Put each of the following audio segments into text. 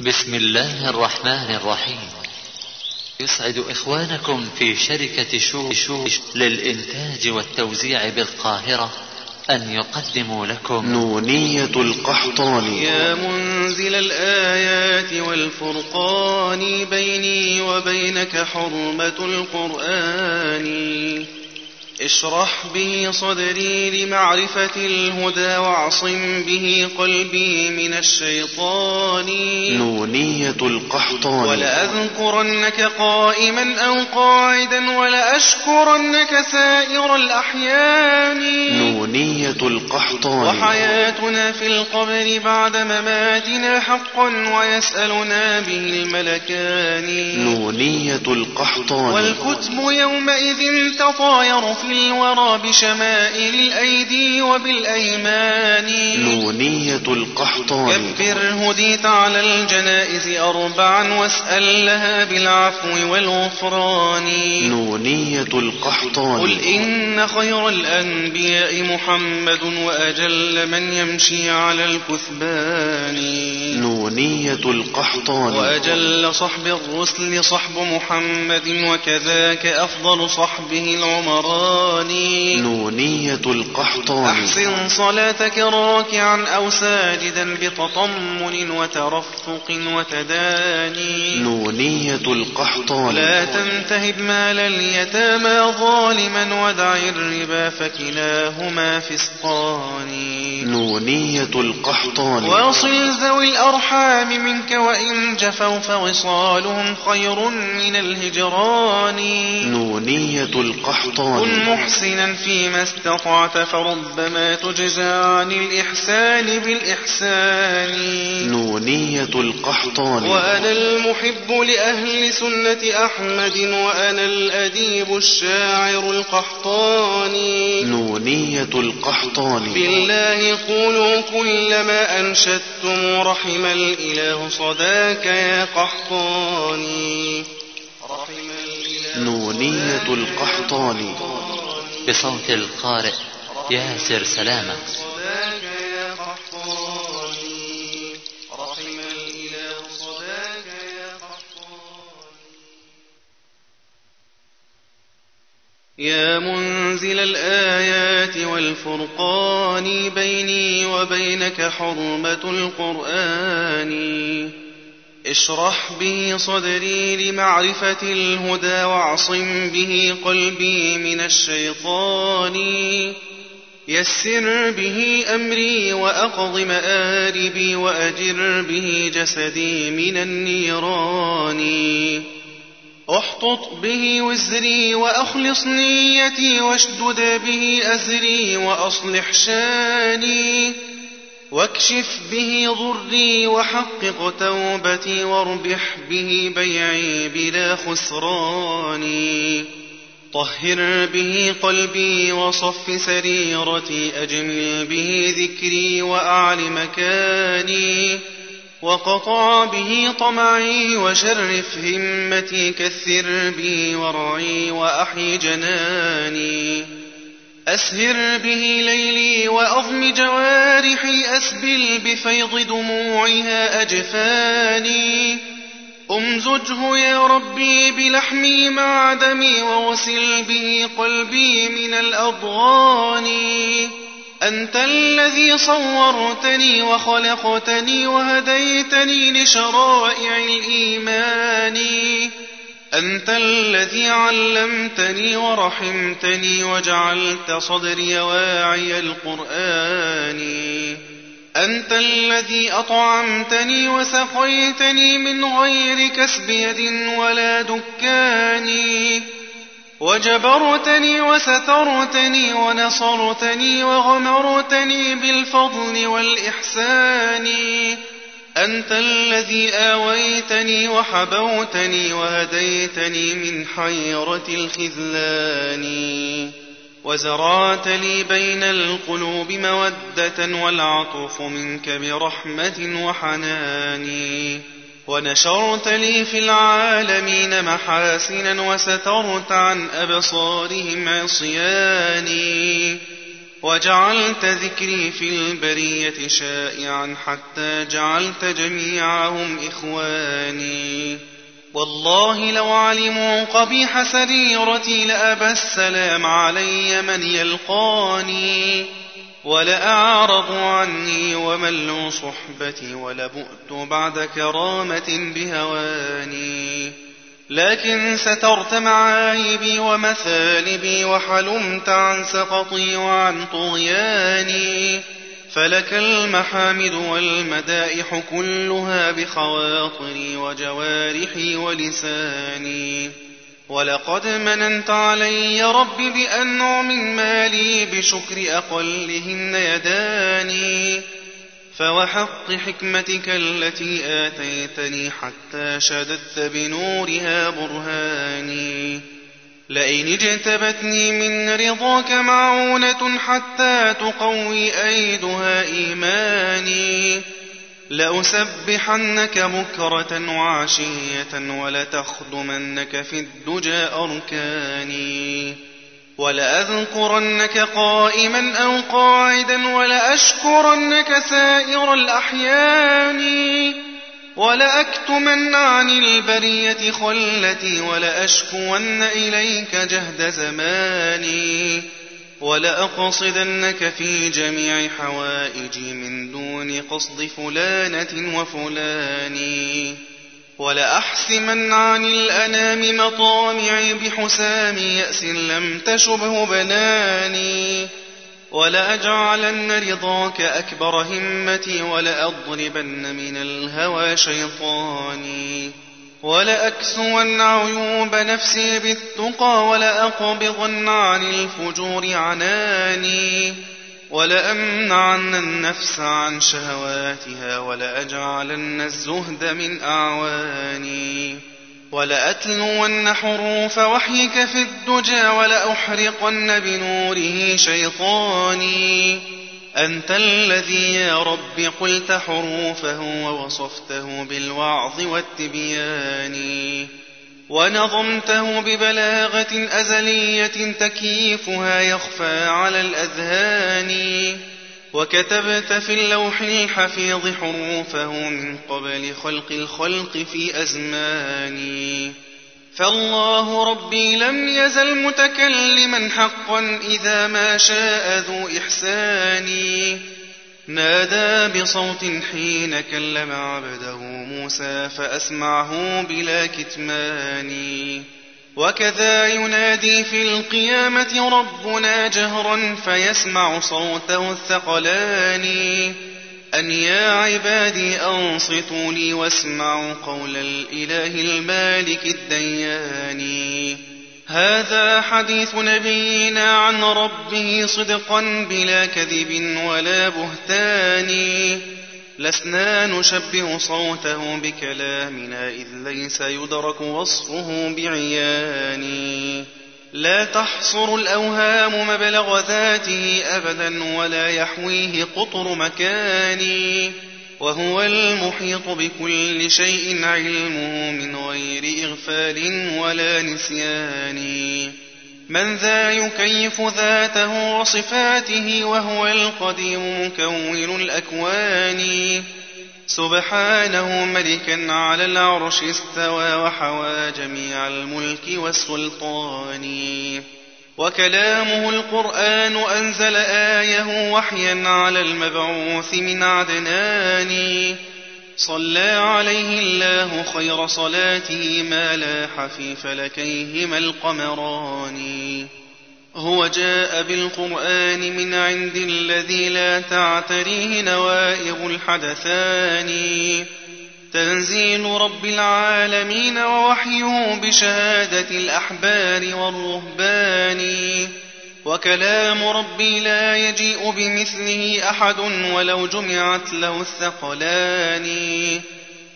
بسم الله الرحمن الرحيم. يسعد إخوانكم في شركة شو شو للإنتاج والتوزيع بالقاهرة أن يقدموا لكم نونية القحطان يا منزل الآيات والفرقان بيني وبينك حرمة القرآن. اشرح به صدري لمعرفة الهدى واعصم به قلبي من الشيطان. نونية القحطان. ولأذكرنك قائما أو قاعدا ولأشكرنك سائر الأحيان. نونية القحطان. وحياتنا في القبر بعد مماتنا حقا ويسألنا به الملكان. نونية القحطان. والكتب يومئذ تطاير في الورى بشمائل الأيدي وبالأيمان. نونية القحطان. كبر هديت على الجنائز أربعا واسأل لها بالعفو والغفران. نونية القحطان. قل إن خير الأنبياء محمد وأجل من يمشي على الكثبان. نونية القحطان. وأجل صحب الرسل صحب محمد وكذاك أفضل صحبه العمران نونية القحطان أحسن صلاتك راكعا أو ساجدا بتطمن وترفق وتداني. نونية القحطان لا تنتهب مال اليتامى ظالما ودع الربا فكلاهما فسقان نونية القحطان واصل ذوي الأرحام منك وإن جفوا فوصالهم خير من الهجران. نونية القحطان كن محسنا فيما استطعت فربما تجزى عن الإحسان بالإحسان. نونية القحطان. وأنا المحب لأهل سنة أحمد وأنا الأديب الشاعر القحطاني نونية القحطان. بالله قولوا كل ما أنشدتم رحم الإله صداك يا قحطاني رحم الإله نونية القحطان. بصوت القارئ ياسر سلامة. يا منزل الآيات والفرقان بيني وبينك حرمة القرآن. اشرح به صدري لمعرفة الهدى واعصم به قلبي من الشيطان. يسر به أمري وأقض مآربي وأجر به جسدي من النيران. احطط به وزري وأخلص نيتي واشدد به أزري وأصلح شاني. واكشف به ضري وحقق توبتي واربح به بيعي بلا خسران. طهر به قلبي وصف سريرتي أجمل به ذكري وأعل مكاني. وقطع به طمعي وشرف همتي كثر بي ورعي وأحي جناني. أسهر به ليلي وأضم جوارحي أسبل بفيض دموعها أجفاني. أمزجه يا ربي بلحمي مع دمي ووسل به قلبي من الأضغان. أنت الذي صورتني وخلقتني وهديتني لشرائع الإيمان. أنت الذي علمتني ورحمتني وجعلت صدري واعي القرآن. أنت الذي أطعمتني وسقيتني من غير كسب يد ولا دكان. وجبرتني وسترتني ونصرتني وغمرتني بالفضل والإحسان. أنت الذي آويتني وحبوتني وهديتني من حيرة الخذلان وزرعت لي بين القلوب مودة والعطف منك برحمة وحنان ونشرت لي في العالمين محاسنا وسترت عن أبصارهم عصياني وجعلت ذكري في البرية شائعا حتى جعلت جميعهم إخواني. والله لو علموا قبيح سريرتي لأبى السلام علي من يلقاني ولأعرضوا عني وملوا صحبتي ولبؤت بعد كرامة بهواني. لكن سترت معايبي ومثالبي وحلمت عن سقطي وعن طغياني. فلك المحامد والمدائح كلها بخواطري وجوارحي ولساني. ولقد مننت علي رب بأنعم مالي بشكر أقلهن يداني. فوحق حكمتك التي آتيتني حتى شددت بنورها برهاني. لئن اجتبتني من رضاك معونة حتى تقوي أيدها إيماني. لأسبحنك بكرة وعشية ولتخدمنك في الدجى أركاني. ولأذكرنك قائما أو قاعدا ولأشكرنك سائر الأحيان ولأكتمن عن البرية خلتي ولأشكون إليك جهد زماني ولأقصدنك في جميع حوائجي من دون قصد فلانة وفلان ولأحسمن عن الأنام مطامعي بحسام يأس لم تشبه بناني ولأجعلن رضاك أكبر همتي ولأضربن من الهوى شيطاني ولأكسون عيوب نفسي بالتقى ولأقبضن عن الفجور عناني ولأمنعن النفس عن شهواتها ولأجعلن الزهد من أعواني ولأتلون حروف وحيك في الدجى ولأحرقن بنوره شيطاني أنت الذي يا رب قلت حروفه ووصفته بالوعظ والتبيان ونظمته ببلاغة أزلية تكييفها يخفى على الأذهان. وكتبت في اللوح الحفيظ حروفه من قبل خلق الخلق في أزمان. فالله ربي لم يزل متكلما حقا إذا ما شاء ذو إحسان. نادى بصوت حين كلم عبده موسى فأسمعه بلا كتمان. وكذا ينادي في القيامة ربنا جهرا فيسمع صوته الثقلان. أن يا عبادي أنصتوا لي واسمعوا قول الإله المالك الديان. هذا حديث نبينا عن ربه صدقا بلا كذب ولا بهتان. لسنا نشبه صوته بكلامنا إذ ليس يدرك وصفه بعيان. لا تحصر الأوهام مبلغ ذاته أبدا ولا يحويه قطر مكان. وهو المحيط بكل شيء علمه من غير إغفال ولا نسيان. من ذا يكيف ذاته وصفاته وهو القديم مكون الأكوان. سبحانه ملكا على العرش استوى وحوى جميع الملك والسلطان. وكلامه القرآن أنزل آية وحيا على المبعوث من عدنان. صلى عليه الله خير صلاته ما لاح في فلكيهما القمران. هو جاء بالقرآن من عند الذي لا تعتريه نوائب الحدثان. تنزيل رب العالمين ووحيه بشهادة الأحبار والرهبان. وكلام ربي لا يجيء بمثله أحد ولو جمعت له الثقلان.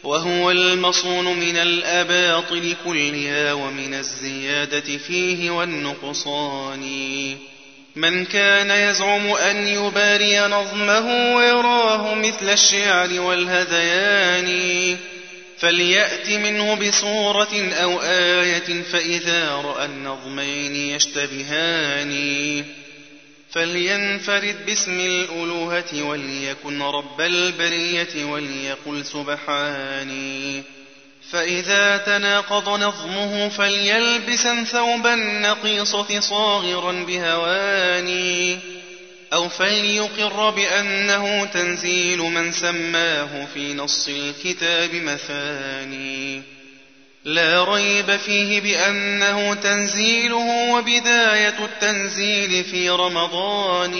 وهو المصون من الأباطل كلها ومن الزيادة فيه والنقصان. من كان يزعم أن يباري نظمه ويراه مثل الشعر والهذيان فليأت منه بصورة أو آية فإذا رأى النظمين يشتبهان. فلينفرد باسم الألوهة وليكن رب البرية وليقل سبحاني فإذا تناقض نظمه فليلبسا ثوب النقيصة صاغرا بهواني أو فليقر بأنه تنزيل من سماه في نص الكتاب مثاني. لا ريب فيه بأنه تنزيله وبداية التنزيل في رمضان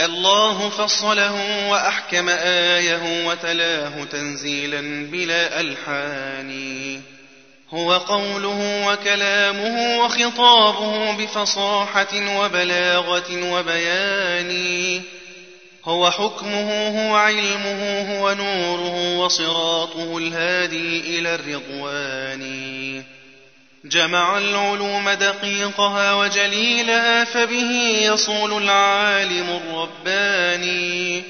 الله فصله وأحكم آيه وتلاه تنزيلا بلا ألحان. هو قوله وكلامه وخطابه بفصاحة وبلاغة وبيان. هو حكمه هو علمه هو نوره وصراطه الهادي إلى الرضوان. جمع العلوم دقيقها وجليلها فبه يصول العالم الرباني.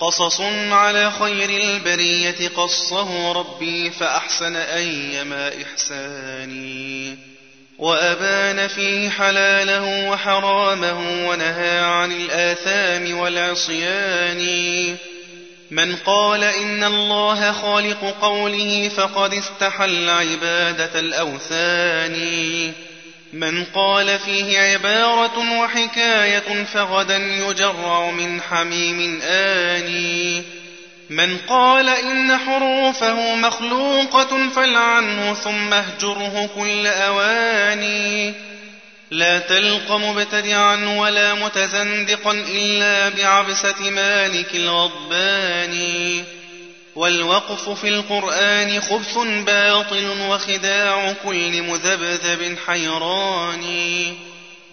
قصص على خير البرية قصه ربي فأحسن أيما إحساني. وأبان فيه حلاله وحرامه ونهى عن الآثام والعصيان. من قال إن الله خالق قوله فقد استحل عبادة الأوثان. من قال فيه عبارة وحكاية فغدا يجرع من حميم آني من قال إن حروفه مخلوقة فلعنه ثم اهجره كل أواني لا تلق مبتدعا ولا متزندقا إلا بعبسة مالك الغضبان. والوقف في القرآن خبث باطل وخداع كل مذبذب حيران.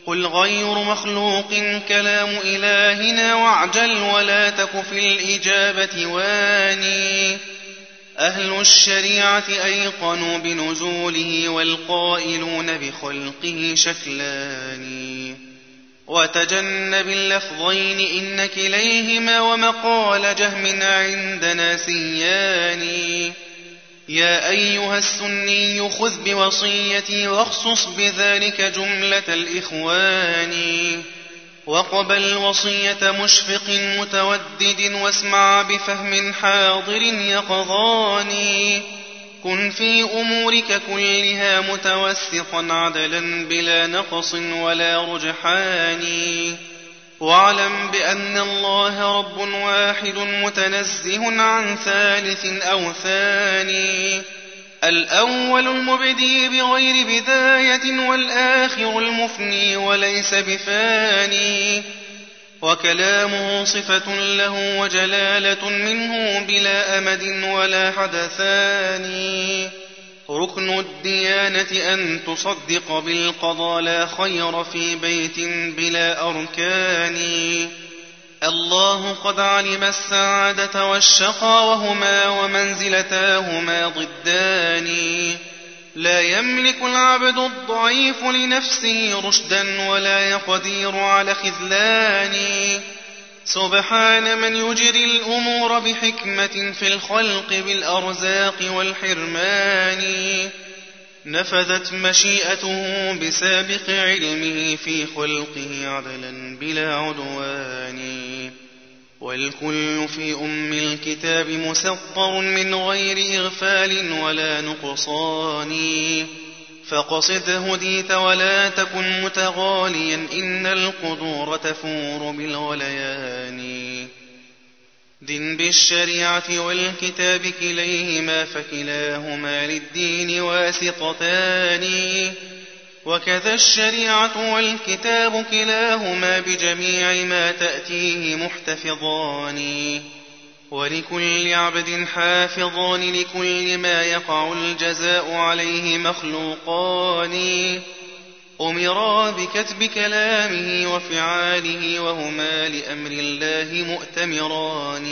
قل غير مخلوق كلام إلهنا واعجل ولا تك في الإجابة واني. أهل الشريعة أيقنوا بنزوله والقائلون بخلقه شكلان. وتجنب اللفظين إن كليهما ومقال جهم عندنا سيان. يا أيها السني خذ بوصيتي واخصص بذلك جملة الإخوان. وقبل وصية مشفق متودد واسمع بفهم حاضر يقظاني. كن في أمورك كلها متوسطا عدلا بلا نقص ولا رجحان. واعلم بأن الله رب واحد متنزه عن ثالث أو ثاني. الأول المبدي بغير بداية والآخر المفني وليس بفاني وكلامه صفة له وجلالة منه بلا أمد ولا حدثان ركن الديانة أن تصدق بالقضاء لا خير في بيت بلا أركان الله قد علم السعادة والشقى وهما ومنزلتاهما ضدان. لا يملك العبد الضعيف لنفسه رشدا ولا يقدير على خذلان. سبحان من يجري الأمور بحكمة في الخلق بالأرزاق والحرمان. نفذت مشيئته بسابق علمه في خلقه عدلا بلا عدوان. والكل في أم الكتاب مسطر من غير إغفال ولا نقصان. فقصد هديت ولا تكن متغاليا إن القدور تفور بالغليان. دن بالشريعة والكتاب كليهما فكلاهما للدين واسطتان وكذا الشريعة والكتاب كلاهما بجميع ما تأتيه محتفظان. ولكل عبد حافظان لكل ما يقع الجزاء عليه مخلوقان. أمرا بكتب كلامه وفعاله وهما لأمر الله مؤتمران.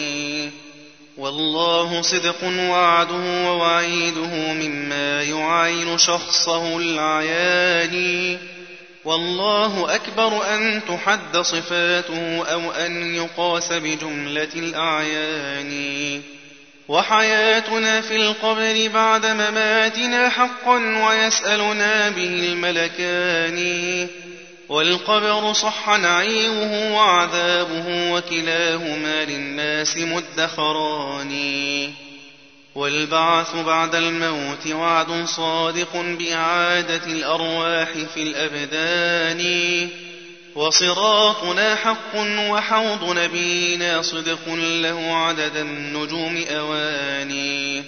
والله صدق وعده ووعيده مما يعاين شخصه العيان. والله أكبر أن تحد صفاته أو أن يقاس بجملة الأعيان. وحياتنا في القبر بعد مماتنا حقا ويسألنا به الملكان. والقبر صح نعيمه وعذابه وكلاهما للناس مدخران. والبعث بعد الموت وعد صادق بإعادة الأرواح في الأبدان. وصراطنا حق وحوض نبينا صدق له عدد النجوم أواني.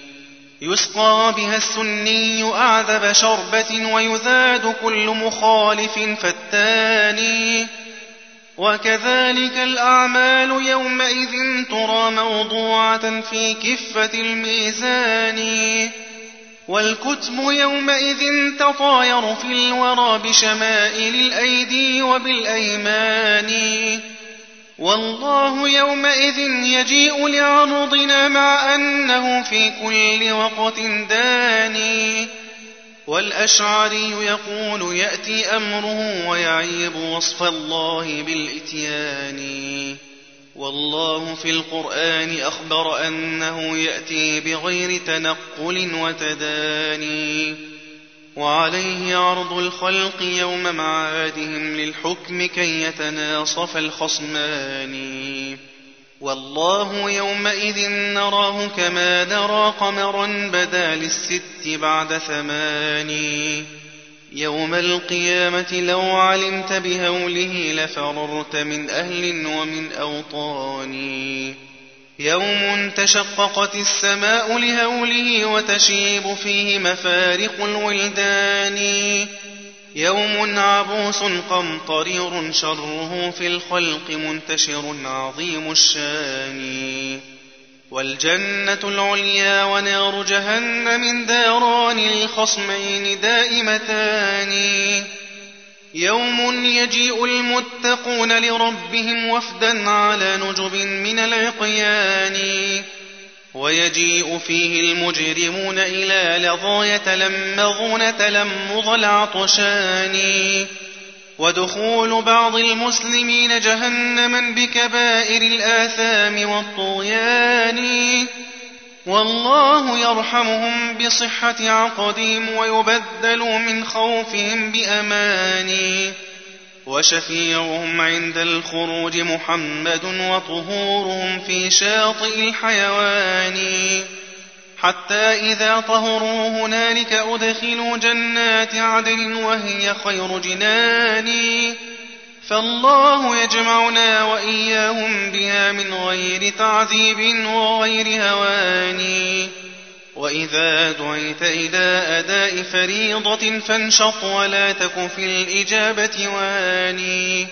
يسقى بها السني أعذب شربة ويذاد كل مخالف فتان وكذلك الأعمال يومئذ ترى موضوعة في كفة الميزان. والكتب يومئذ تطاير في الورى بشمائل الأيدي وبالأيمان. والله يومئذ يجيء لعرضنا مع أنه في كل وقت داني والأشعري يقول يأتي أمره ويعيب وصف الله بالإتيان. والله في القرآن أخبر أنه يأتي بغير تنقل وتداني. وعليه عرض الخلق يوم معادهم للحكم كي يتناصف الخصمان. والله يومئذ نراه كما نرى قمرا بدا للست بعد ثماني. يوم القيامة لو علمت بهوله لفررت من أهل ومن أوطان. يوم تشققت السماء لهوله وتشيب فيه مفارق الولدان. يوم عبوس قمطرير شره في الخلق منتشر عظيم الشان. والجنة العليا ونار جهنم داران الخصمين دائمتان. يوم يجيء المتقون لربهم وفدا على نجب من العقيان. ويجيء فيه المجرمون إلى لظى يتلمظون تلمظ العطشان ودخول بعض المسلمين جهنما بكبائر الآثام والطغيان. والله يرحمهم بصحة عقدهم ويبدل من خوفهم بأمان. وشفيعهم عند الخروج محمد وطهورهم في شاطئ الحيوان. حتى إذا طهروا هنالك أدخلوا جنات عدن وهي خير جنان. فالله يجمعنا وإياهم بها من غير تعذيب وغير هوان. وإذا دعيت إلى أداء فريضة فانشط ولا تك في الإجابة واني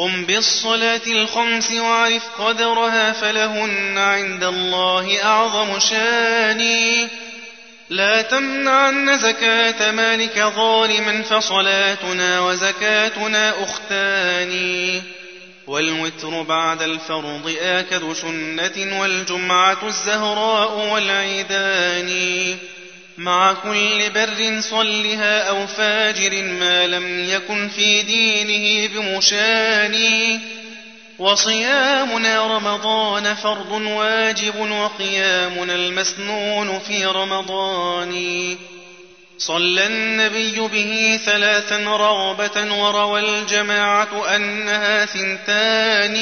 قم بالصلاة الخمس وعرف قدرها فلهن عند الله أعظم شاني. لا تمنعن زكاة مالك ظالما فصلاتنا وزكاتنا أختان والوتر بعد الفرض آكد سنة والجمعة الزهراء والعيدان. مع كل بر صلها أو فاجر ما لم يكن في دينه بمشان. وصيامنا رمضان فرض واجب وقيامنا المسنون في رمضان. صلى النبي به ثلاثا رغبة وروى الجماعة أنها ثنتان.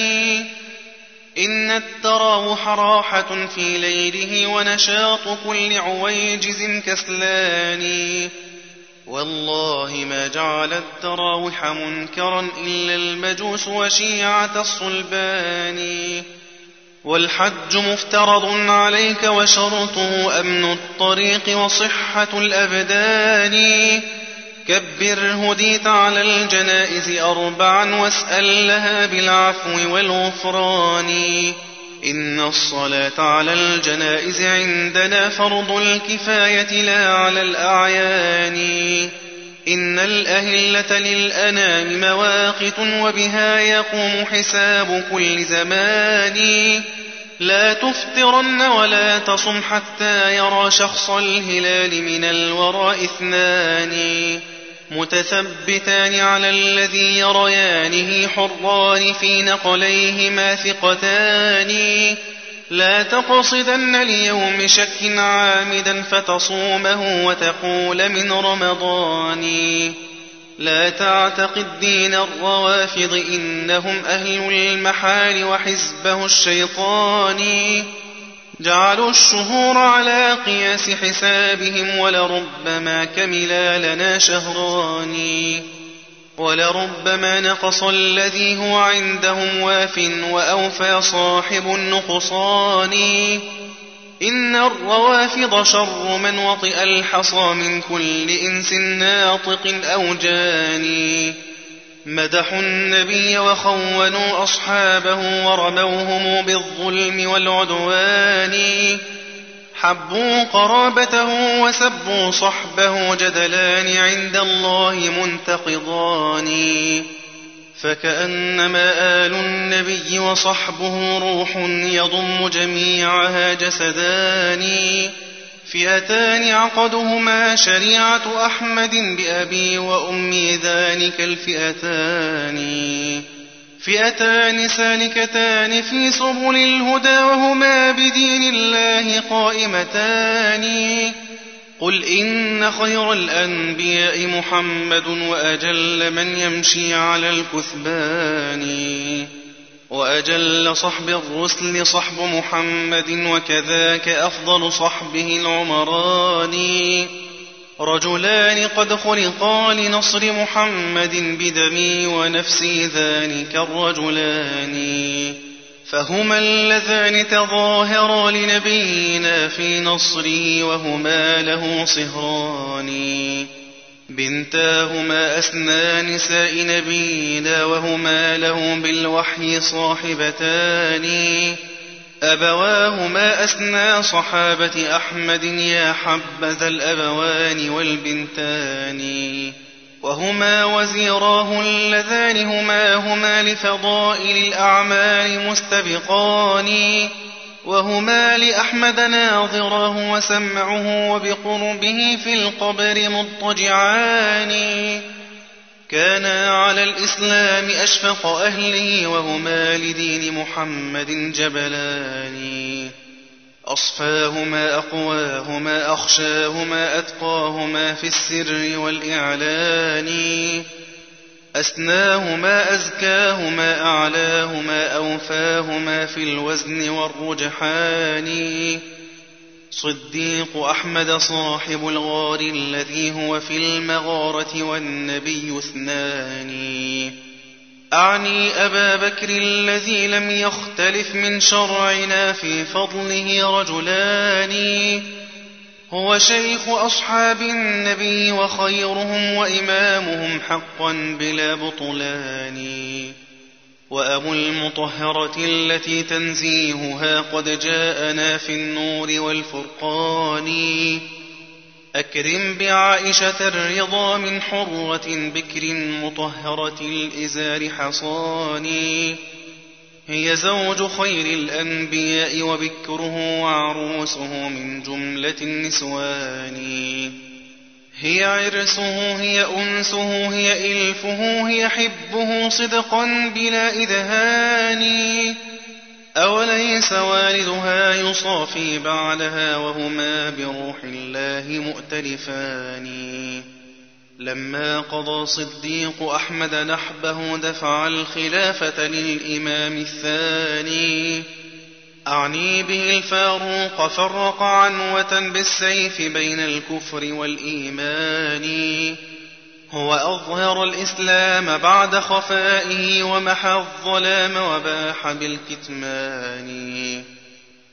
إن التراوح راحة في ليله ونشاط كل عويجز كسلان. والله ما جعل التراوح منكرا إلا المجوس وشيعة الصلبان. والحج مفترض عليك وشرطه أمن الطريق وصحة الأبدان. كبر هديت على الجنائز أربعا واسأل لها بالعفو والغفران. إن الصلاة على الجنائز عندنا فرض الكفاية لا على الأعيان. إن الأهلة للأنام مواقت وبها يقوم حساب كل زمان. لا تفطرن ولا تصم حتى يرى شخص الهلال من الوراء اثنان. متثبتان على الذي يريانه حران في نقليهما ثقتان لا تقصدن ليوم شك عامدا فتصومه وتقول من رمضان. لا تعتقد دين الروافض إنهم أهل المحال وحزبه الشيطاني جعلوا الشهور على قياس حسابهم ولربما كملا لنا شهران. ولربما نقص الذي هو عندهم واف وأوفى صاحب النقصان إن الروافض شر من وطئ الحصى من كل إنس ناطق أو جاني. مدحوا النبي وخونوا أصحابه ورموهم بالظلم والعدوان. حبوا قرابته وسبوا صحبه جدلان عند الله منتقضان. فكأنما آل النبي وصحبه روح يضم جميعها جسدان. فئتان عقدهما شريعة أحمد بأبي وأمي ذلك الفئتان. فئتان سالكتان في سبل الهدى وهما بدين الله قائمتان. قل إن خير الأنبياء محمد وأجل من يمشي على الكثبان. وأجل صحب الرسل صحب محمد وكذاك أفضل صحبه العمران. رجلان قد خلقا لنصر محمد بدمي ونفسي ذلك الرجلان. فهما اللذان تظاهرا لنبينا في نصره وهما له صهران. بنتاهما أسنى نساء نبينا وهما له بالوحي صاحبتان. أبواهما أسنى صحابة أحمد يا حبذا الأبوان والبنتان. وهما وزيراه اللذان هما هما لفضائل الأعمال مستبقان. وهما لأحمد ناظراه وسمعه وبقربه في القبر مضطجعان. كانا على الإسلام أشفق أهله وهما لدين محمد جبلان. أصفاهما أقواهما أخشاهما أتقاهما في السر والإعلان. أسناهما أزكاهما أعلاهما أوفاهما في الوزن والرجحان. صديق أحمد صاحب الغار الذي هو في المغارة والنبي اثنان. أعني أبا بكر الذي لم يختلف من شرعنا في فضله رجلان. هو شيخ أصحاب النبي وخيرهم وإمامهم حقا بلا بطلان. وأبو المطهرة التي تنزيهها قد جاءنا في النور والفرقان. أكرم بعائشة الرضا من حرة بكر مطهرة الإزار حصاني هي زوج خير الأنبياء وبكره وعروسه من جملة النسوان. هي عرسه هي أنسه هي إلفه هي حبه صدقا بلا إذهان. أوليس والدها يصافي بعدها وهما بروح الله مؤتلفان. لما قضى صديق أحمد نحبه دفع الخلافة للإمام الثاني. أعني به الفاروق فرق عنوة بالسيف بين الكفر والإيمان. هو أظهر الإسلام بعد خفائه ومحى الظلام وباح بالكتمان.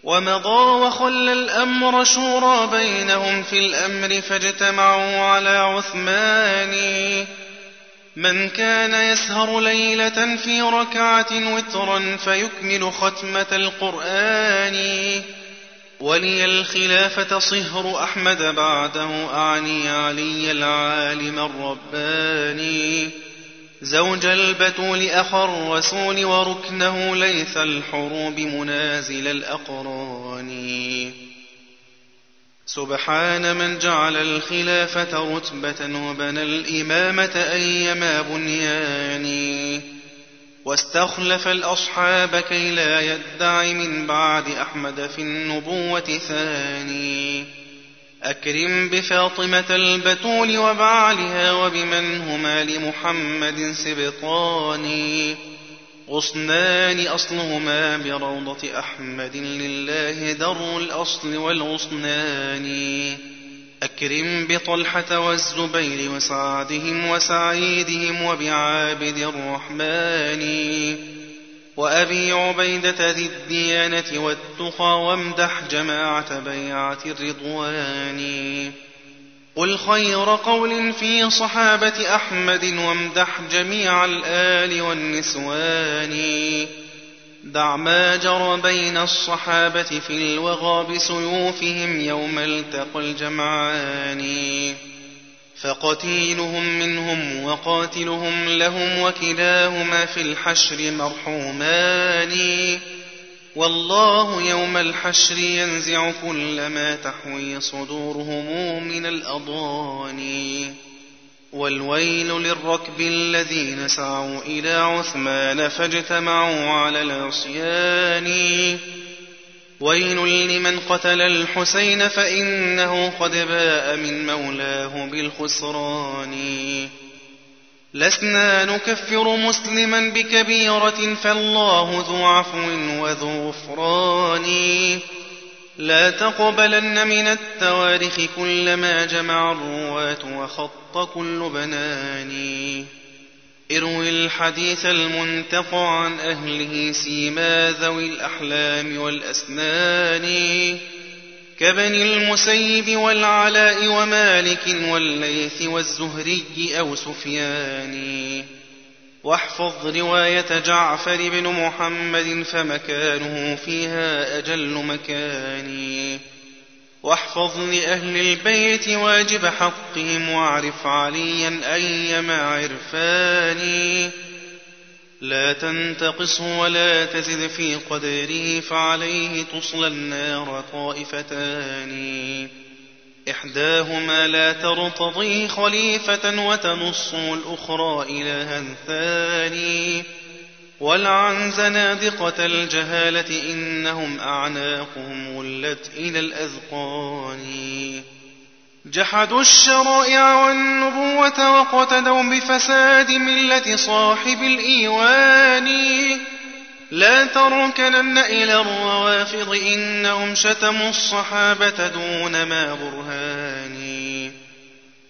ومضى وخلى الأمر شورى بينهم في الأمر فاجتمعوا على عثمان. من كان يسهر ليلة في ركعة وترا فيكمل ختمة القرآن. ولي الخلافة صهر أحمد بعده أعني علي العالم الرباني. زوج البتول أخا الرسول وركنه ليث الحروب منازل الأقران. سبحان من جعل الخلافة رتبة وبنى الإمامة أيما بنيان. واستخلف الأصحاب كي لا يدعي من بعد أحمد في النبوة ثاني. أكرم بفاطمة البتول وبعلها وبمن هما لمحمد سبطان غصنان أصلهما بروضة أحمد لله در الأصل والغصنان. أكرم بطلحة والزبير وسعدهم وسعيدهم وبعابد الرحمن. وأبي عبيدة ذي الديانة والتقى وامدح جماعة بيعة الرضوان. قل خير قول في صحابة أحمد وامدح جميع الآل والنسوان. دع ما جرى بين الصحابة في الوغى بسيوفهم يوم التقى الجمعان. فقتيلهم منهم وقاتلهم لهم وكلاهما في الحشر مرحومان. والله يوم الحشر ينزع كل ما تحوي صدورهم من الأضان والويل للركب الذين سعوا إلى عثمان فاجتمعوا على العصيان. ويل لمن قتل الحسين فإنه قد باء من مولاه بالخسران. لسنا نكفر مسلما بكبيرة فالله ذو عفو وذو غفران. لا تقبلن من التواريخ كل ما جمع الرواة وخط كل بنان. اروي الحديث المنتقى عن أهله سيما ذوي الأحلام والأسنان كبني المسيب والعلاء ومالك والليث والزهري أو سفيان. واحفظ رواية جعفر بن محمد فمكانه فيها أجل مكان. واحفظ لأهل البيت واجب حقهم واعرف عليا أيما عرفان لا تنتقصه ولا تزد في قدره فعليه تصلى النار طائفتان. إحداهما لا ترتضي خليفة وتنص الأخرى إلها ثاني ولعن زنادقة الجهالة إنهم أعناقهم ولت إلى الأذقان. جحدوا الشرائع والنبوة واقتدوا بفساد ملة صاحب الإيوان. لا تركنن إلى الروافض إنهم شتموا الصحابة دون ما برهان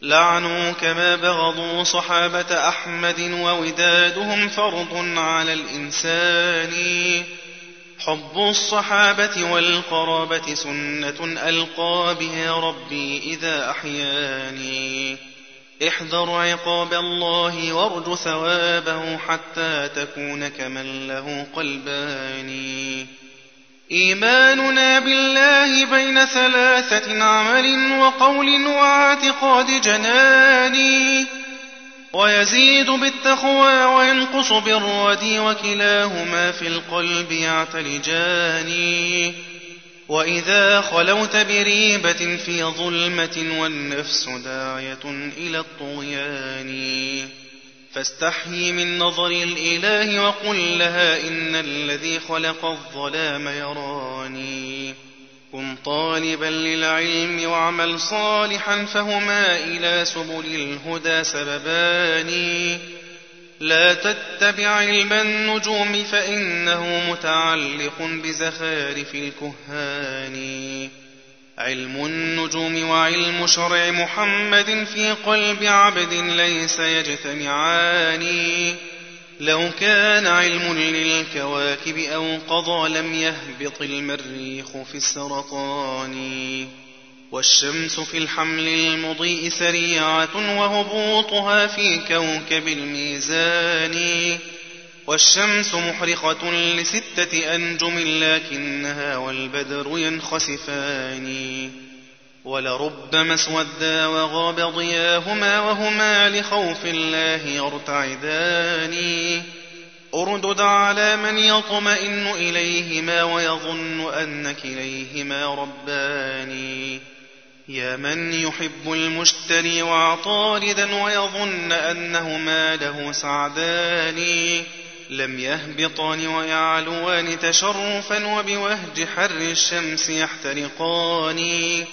لعنوا كما بغضوا صحابة أحمد وودادهم فرض على الإنسان. حب الصحابة والقرابة سنة ألقى بها ربي إذا أحياني. احذر عقاب الله وارج ثوابه حتى تكون كمن له قلبان. إيماننا بالله بين ثلاثة عمل وقول واعتقاد جناني ويزيد بالتقوى وينقص بالردي وكلاهما في القلب يعتلجان وإذا خلوت بريبة في ظلمة والنفس داعية إلى الطغيان فاستحي من نظر الإله وقل لها إن الذي خلق الظلام يراني. كن طالبا للعلم واعمل صالحا فهما إلى سبل الهدى سببان لا تتبع علم النجوم فإنه متعلق بزخارف الكهان علم النجوم وعلم شرع محمد في قلب عبد ليس يجتمعان. لو كان علم للكواكب أو قضى لم يهبط المريخ في السرطان. والشمس في الحمل المضيء سريعة وهبوطها في كوكب الميزان. والشمس محرقة لستة أنجم لكنها والبدر ينخسفان. ولربما اسودا وغاب ضياهما وهما لخوف الله يرتعدان. أردد على من يطمئن إليهما ويظن أن كليهما ربان. يا من يحب المشتري وعطاردا ويظن أنهما له سعدان. لم يهبطان ويعلوان تشرفا وبوهج حر الشمس يحترقان.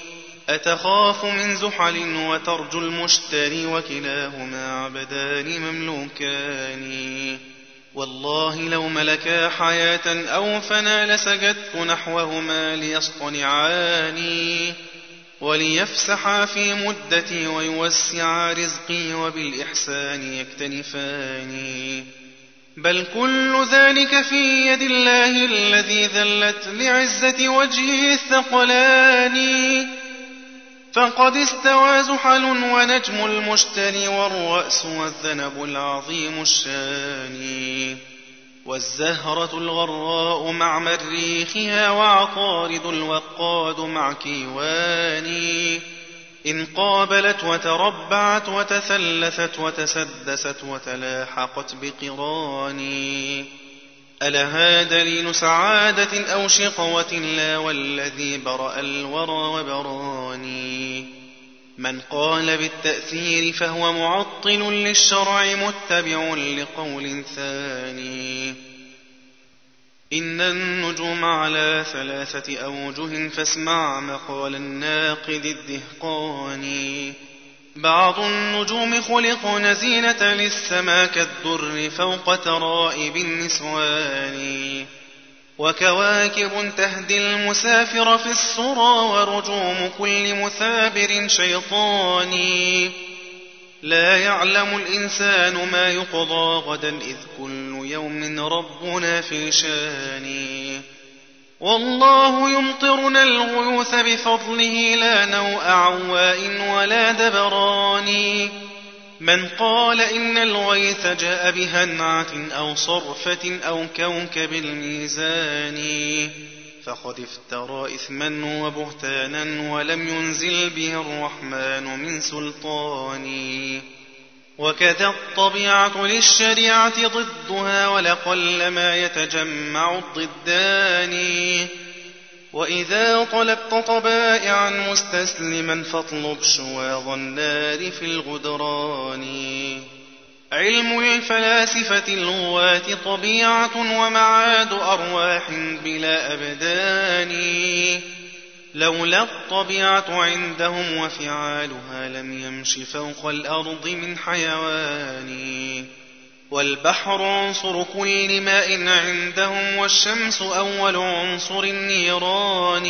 أتخاف من زحل وترجو المشتري وكلاهما عبدان مملوكان. والله لو ملكا حياة أو فنا لسجدت نحوهما ليصطنعان. وليفسحا في مدتي ويوسعا رزقي وبالإحسان يكتنفان. بل كل ذلك في يد الله الذي ذلت لعزة وجهه الثقلان فقد استوى زحل ونجم المشتري والرأس والذنب العظيم الشاني والزهرة الغراء مع مريخها وعطارد الوقاد مع كيواني. إن قابلت وتربعت وتثلثت وتسدست وتلاحقت بقراني ألها دليل سعادة أو شقوة لا والذي برأ الورى وبراني. من قال بالتأثير فهو معطل للشرع متبع لقول ثاني. إن النجوم على ثلاثة أوجه فاسمع مقال الناقد الدهقاني بعض النجوم خلقن زينة للسما كالدر فوق ترائب النسوان. وكواكب تهدي المسافر في السرى ورجوم كل مثابر شيطاني لا يعلم الإنسان ما يقضى غدا إذ كل يوم ربنا في شاني والله يمطرنا الغيوث بفضله لا نوء عواء ولا دبران. من قال إن الغيث جاء بهنعة أو صرفة أو كوكب الميزان. فقد افترى إثما وبهتانا ولم ينزل به الرحمن من سلطان وكذا الطبيعة للشريعة ضدها ولقل ما يتجمع الضدان وإذا طلبت طبائعا مستسلما فاطلب شواظ النار في الغدران علم الفلاسفة الغواة طبيعة ومعاد أرواح بلا أبدان. لولا الطبيعة عندهم وفعالها لم يمش فوق الأرض من حيوان. والبحر عنصر كل ماء عندهم والشمس أول عنصر النيران.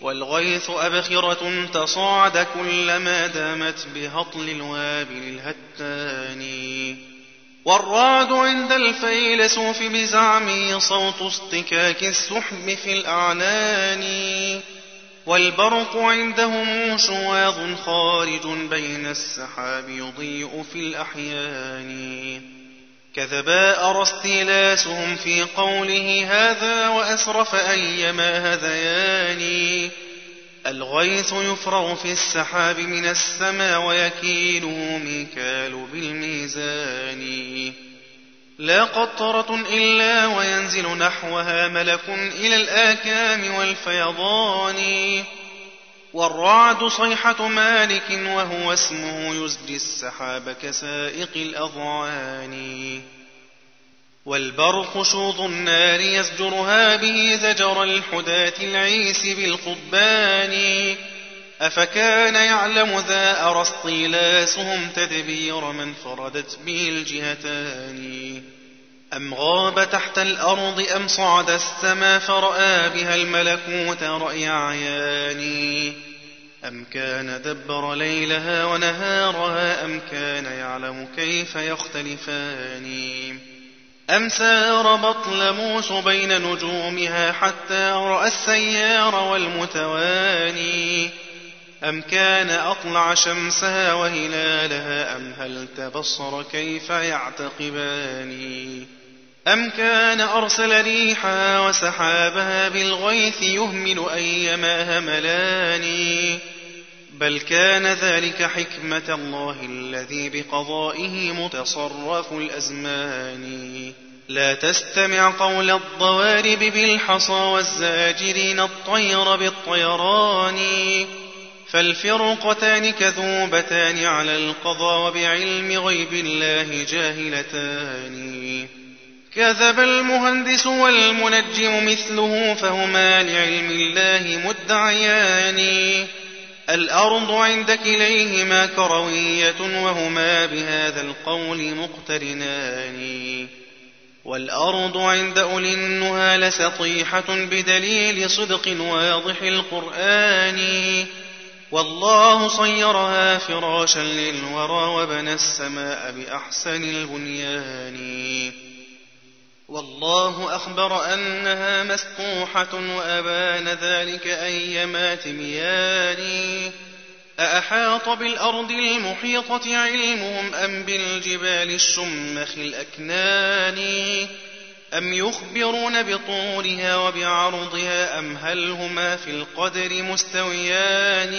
والغيث أبخرة تصاعد كلما دامت بهطل الوابل الهتان. والرعد عند الفيلسوف بزعمه صوت اصطكاك السحب في الأعنان. والبرق عندهم شواظ خارج بين السحاب يضيء في الأحيان. كذبا أرستيلاسهم في قوله هذا وأسرف أيما هذيان الغيث يفرغ في السحاب من السماء ويكيله ميكال بالميزان. لا قطرة إلا وينزل نحوها ملك إلى الآكام والفيضان. والرعد صيحة مالك وهو اسمه يزجي السحاب كسائق الأضعان والبرق شوط النار يزجرها به زجر الحداة العيس بالقبان. أفكان يعلم ذا أرسطيلاسهم تدبير من فردت به الجهتان. أم غاب تحت الأرض أم صعد السما فرأى بها الملكوت رأي عيان أم كان دبر ليلها ونهارها أم كان يعلم كيف يختلفان. أم سار بطلموس بين نجومها حتى رأى السيار والمتواني. أم كان أطلع شمسها وهلالها أم هل تبصر كيف يعتقبان. أم كان أرسل ريحا وسحابها بالغيث يهمل أيما هملان بل كان ذلك حكمة الله الذي بقضائه متصرف الأزمان لا تستمع قول الضوارب بالحصى والزاجرين الطير بالطيران فالفرقتان كذوبتان على القضاء وبعلم غيب الله جاهلتان كذب المهندس والمنجم مثله فهما لعلم الله مدعيان. الأرض عند كليهما كروية وهما بهذا القول مقترنان. والأرض عند أولي النهى لسطيحة بدليل صدق واضح القرآن. والله صيرها فراشا للورى وبنى السماء بأحسن البنيان. والله أخبر أنها مسطوحة وأبان ذلك أيما تميان أأحاط بالأرض المحيطة علمهم أم بالجبال الشمخ الأكنان؟ أم يخبرون بطولها وبعرضها أم هل هما في القدر مستويان؟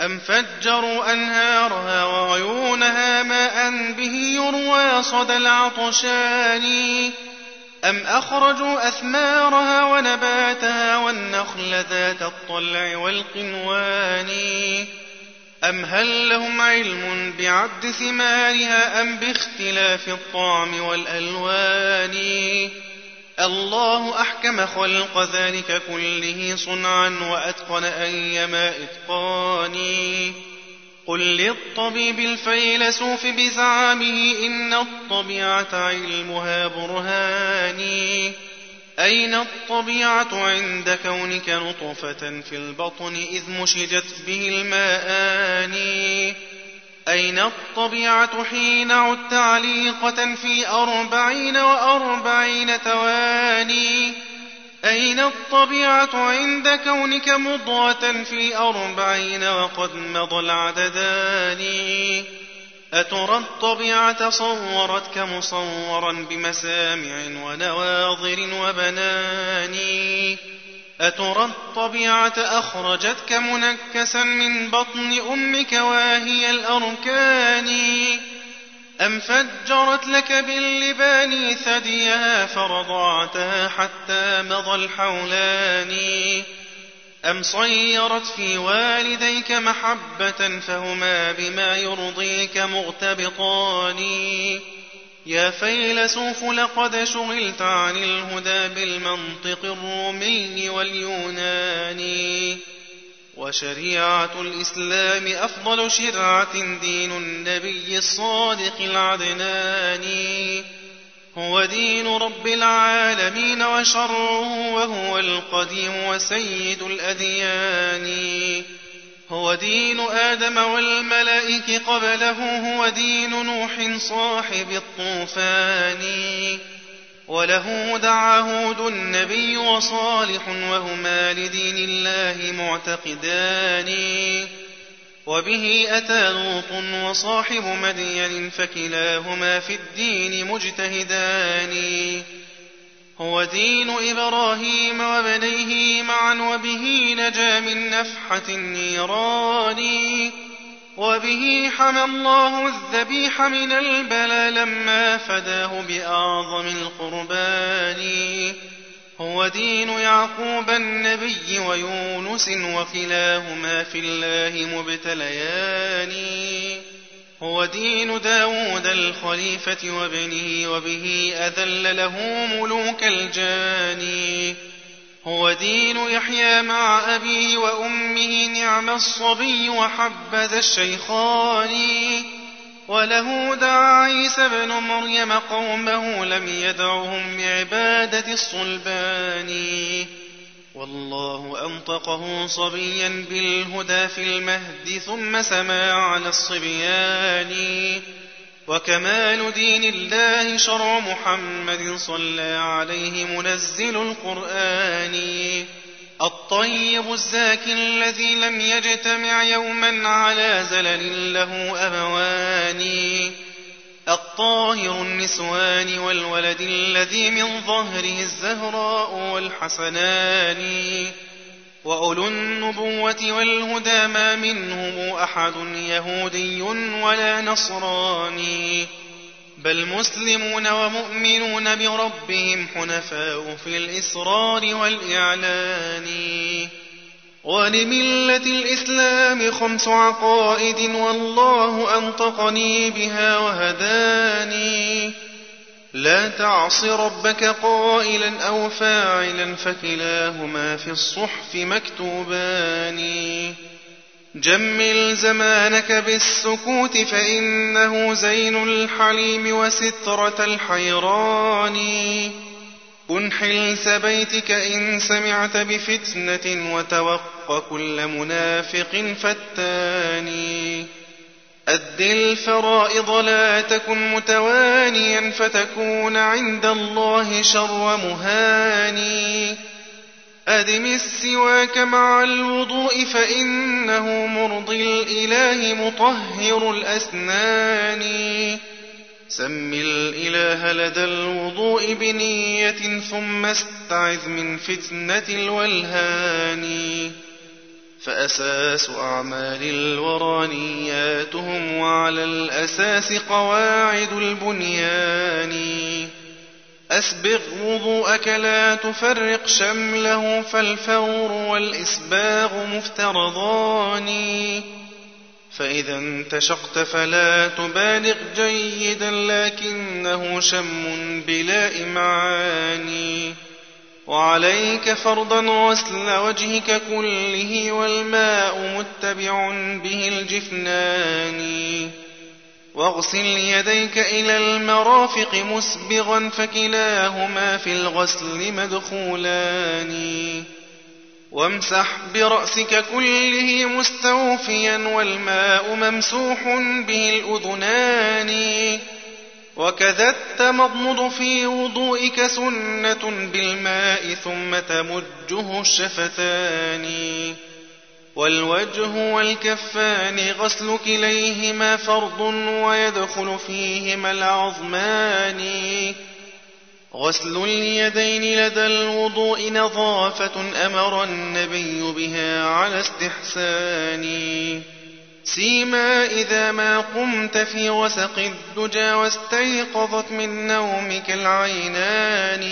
أم فجروا أنهارها وعيونها ماء به يروى صدى العطشان أم أخرجوا أثمارها ونباتها والنخل ذات الطلع والقنوان أم هل لهم علم بعد ثمارها أم باختلاف الطعم والألوان الله أحكم خلق ذلك كله صنعا وأتقن أيما إتقاني. قل للطبيب الفيلسوف بزعامه إن الطبيعة علمها برهاني. أين الطبيعة عند كونك نطفة في البطن إذ مشجت به الماءان أين الطبيعة حين عدت عليقة في أربعين وأربعين تواني أين الطبيعة عند كونك مضغة في أربعين وقد مضى العددان؟ أترى الطبيعة صورتك مصورا بمسامع ونواظر وبنان؟ أترى الطبيعة أخرجتك منكسا من بطن أمك واهي الأركان. أم فجرت لك باللبان ثديها فرضعتها حتى مضى الحولان. أم صيرت في والديك محبة فهما بما يرضيك مغتبطان. يا فيلسوف لقد شغلت عن الهدى بالمنطق الرومي واليوناني. وشريعة الإسلام أفضل شرعة دين النبي الصادق العدناني. هو دين رب العالمين وشرعه وهو القديم وسيد الأديان. هو دين آدم والملائك قبله هو دين نوح صاحب الطوفان. وله دعا هود النبي وصالح وهما لدين الله معتقدان. وبه أتى لوط وصاحب مدين فكلاهما في الدين مجتهدان. هو دين إبراهيم وبنيه معا وبه نجا من نفحة النيران. وبه حمى الله الذبيح من البلى لما فداه بأعظم القربان. هو دين يعقوب النبي ويونس وكلاهما في الله مبتليان. هو دين داود الخليفة وابنه وبه أذل له ملوك الجاني هو دين يحيى مع أبيه وأمه نعم الصبي وحبذا الشيخان. وله دعا عيسى بن مريم قومه لم يدعهم بعبادة الصلبان. والله أنطقه صبيا بالهدى في المهد ثم سما على الصبيان. وكمال دين الله شرع محمد صلى عليه منزل القرآن. الطيب الزاكي الذي لم يجتمع يوما على زلل له أبوان. الطاهر النسوان والولد الذي من ظهره الزهراء والحسنان. وأولو النبوة والهدى ما منهم أحد يهودي ولا نصراني. بل مسلمون ومؤمنون بربهم حنفاء في الإسرار والإعلان. ولملة الإسلام خمس عقائد والله أنطقني بها وهداني. لا تعص ربك قائلا أو فاعلا فكلاهما في الصحف مكتوبان. جمل زمانك بالسكوت فإنه زين الحليم وسترة الحيران. كن حلس بيتك إن سمعت بفتنة وتوق كل منافق فتاني. أد الفرائض لا تكن متوانيا فتكون عند الله شر مهاني. أدم السواك مع الوضوء فإنه مرضي الإله مطهر الأسنان. سم الإله لدى الوضوء بنية ثم استعذ من فتنة الولهان. فأساس أعمال الورى نياتهم وعلى الأساس قواعد البنيان. أسبغ وضوءك لا تفرق شمله فالفور والإسباغ مفترضان. فإذا انتشقت فلا تبالغ جيدا لكنه شم بلا إمعان وعليك فرضا غسل وجهك كله والماء متبع به الجفنان. واغسل يديك إلى المرافق مسبغا فكلاهما في الغسل مدخولان. وامسح برأسك كله مستوفيا والماء ممسوح به الأذنان. وكذا التمضمض في وضوئك سنة بالماء ثم تمجه الشفتان. والوجه والكفان غسل كليهما فرض ويدخل فيهما العظمان. غسل اليدين لدى الوضوء نظافة أمر النبي بها على استحسان. سيما إذا ما قمت في وسق الدجى واستيقظت من نومك العينان.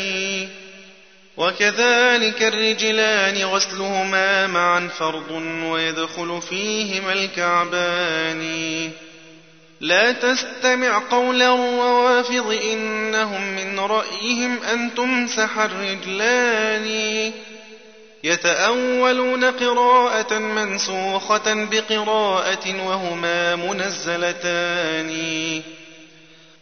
وكذلك الرجلان غسلهما معا فرض ويدخل فيهما الكعبان. لا تستمع قول الروافض إنهم من رأيهم أن تمسح الرجلان يتأولون قراءة منسوخة بقراءة وهما منزلتان.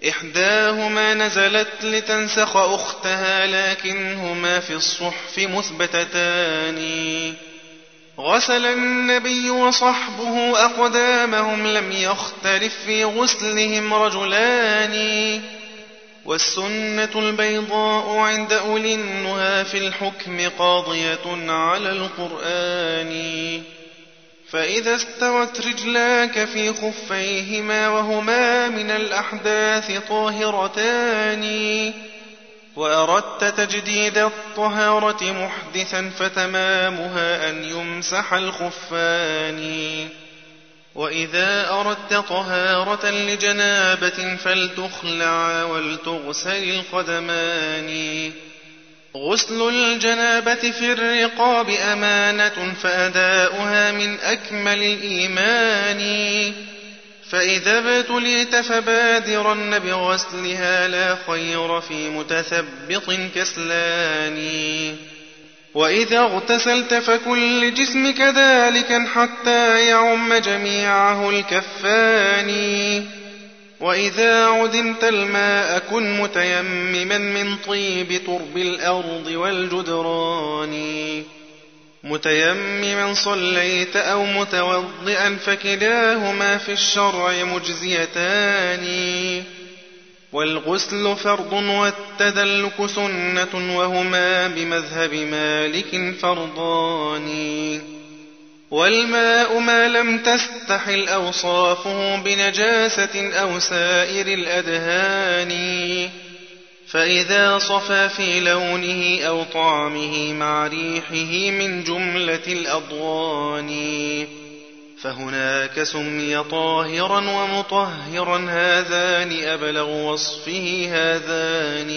إحداهما نزلت لتنسخ أختها لكنهما في الصحف مثبتتان. غسل النبي وصحبه أقدامهم لم يختلف في غسلهم رجلان. والسنة البيضاء عند أولي النهى في الحكم قاضية على القرآن. فإذا استوت رجلاك في خفيهما وهما من الأحداث طاهرتان. وأردت تجديد الطهارة محدثا فتمامها أن يمسح الخفان. وإذا أردت طهارة لجنابة فلتخلع ولتغسل القدمان غسل الجنابة في الرقاب أمانة فأداؤها من أكمل الإيمان. فإذا ابتليت فبادرن بغسلها لا خير في متثبط كسلان. وإذا اغتسلت فكن لجسمك ذلكا حتى يعم جميعه الكفان. وإذا عدمت الماء كن متيمما من طيب ترب الأرض والجدران. متيمما صليت أو متوضئا فكلاهما في الشرع مجزيتان. والغسل فرض والتدلك سنة وهما بمذهب مالك فرضان. والماء ما لم تستحل أوصافه بنجاسة أو سائر الأدهان. فإذا صفى في لونه أو طعمه مع ريحه من جملة الأضوان فهناك سمي طاهرا ومطهرا هذان أبلغ وصفه هذان.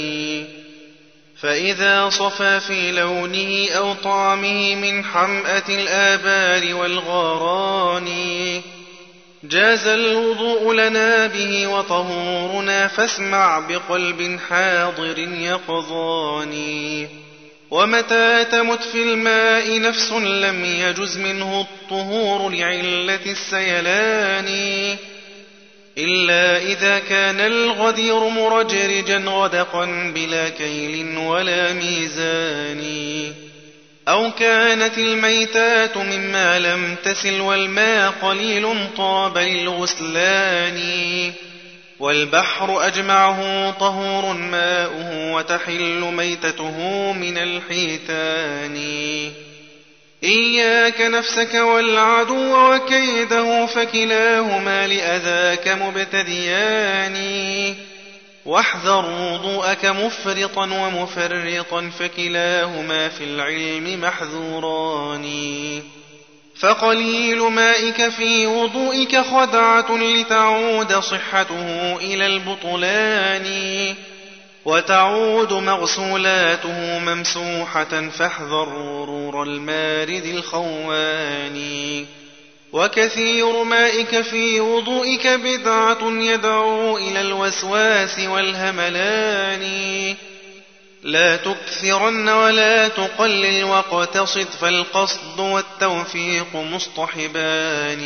فإذا صفى في لونه أو طعمه من حمأة الآبار والغاران جاز الوضوء لنا به وطهورنا فاسمع بقلب حاضر يقظان ومتى تمت في الماء نفس لم يجز منه الطهور لعلة السيلان. إلا إذا كان الغدير مرجرجا غدقا بلا كيل ولا ميزان. أو كانت الميتات مما لم تسل والماء قليل طاب للغسلان والبحر أجمعه طهور ماؤه وتحل ميتته من الحيتان. إياك نفسك والعدو وكيده فكلاهما لأذاك مبتديان. واحذر وضوءك مفرطا ومفرطا فكلاهما في العلم محذوران. فقليل مائك في وضوئك خدعة لتعود صحته إلى البطلان. وتعود مغسولاته ممسوحة فاحذر غرور المارد الخوان. وكثير مائك في وضوئك بدعة يدعو إلى الوسواس والهملان. لا تكثرن ولا تقلل واقتصد فالقصد والتوفيق مصطحبان.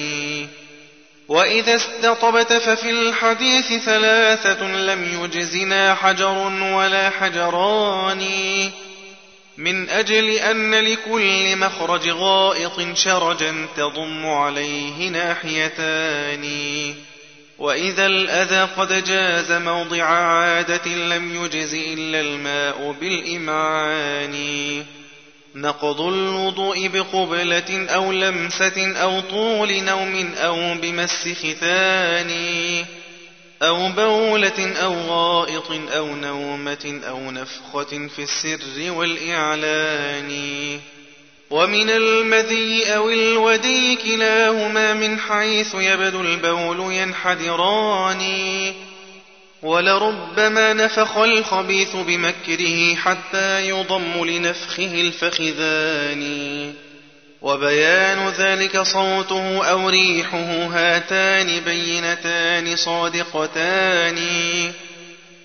وإذا استطبت ففي الحديث ثلاثة لم يجزنا حجر ولا حجران. من أجل أن لكل مخرج غائط شرجا تضم عليه ناحيتان. وإذا الأذى قد جاز موضع عادة لم يجز إلا الماء بالإمعان. نقض الوضوء بقبلة أو لمسة أو طول نوم أو بمس ختان. أو بولة أو غائط أو نومة أو نفخة في السر والإعلان ومن المذي أو الودي كلاهما من حيث يبدو البول ينحدران ولربما نفخ الخبيث بمكره حتى يضم لنفخه الفخذان وبيان ذلك صوته أو ريحه هاتان بينتان صادقتان.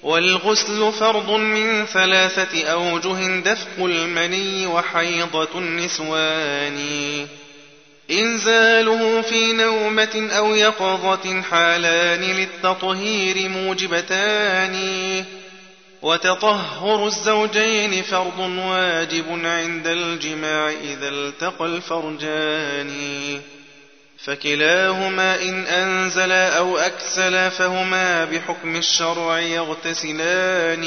والغسل فرض من ثلاثة أوجه دفق المني وحيضة النسوان. إنزاله في نومة أو يقظة حالان للتطهير موجبتان. وتطهر الزوجين فرض واجب عند الجماع إذا التقى الفرجان. فكلاهما إن أنزلا أو أكسلا فهما بحكم الشرع يغتسلان.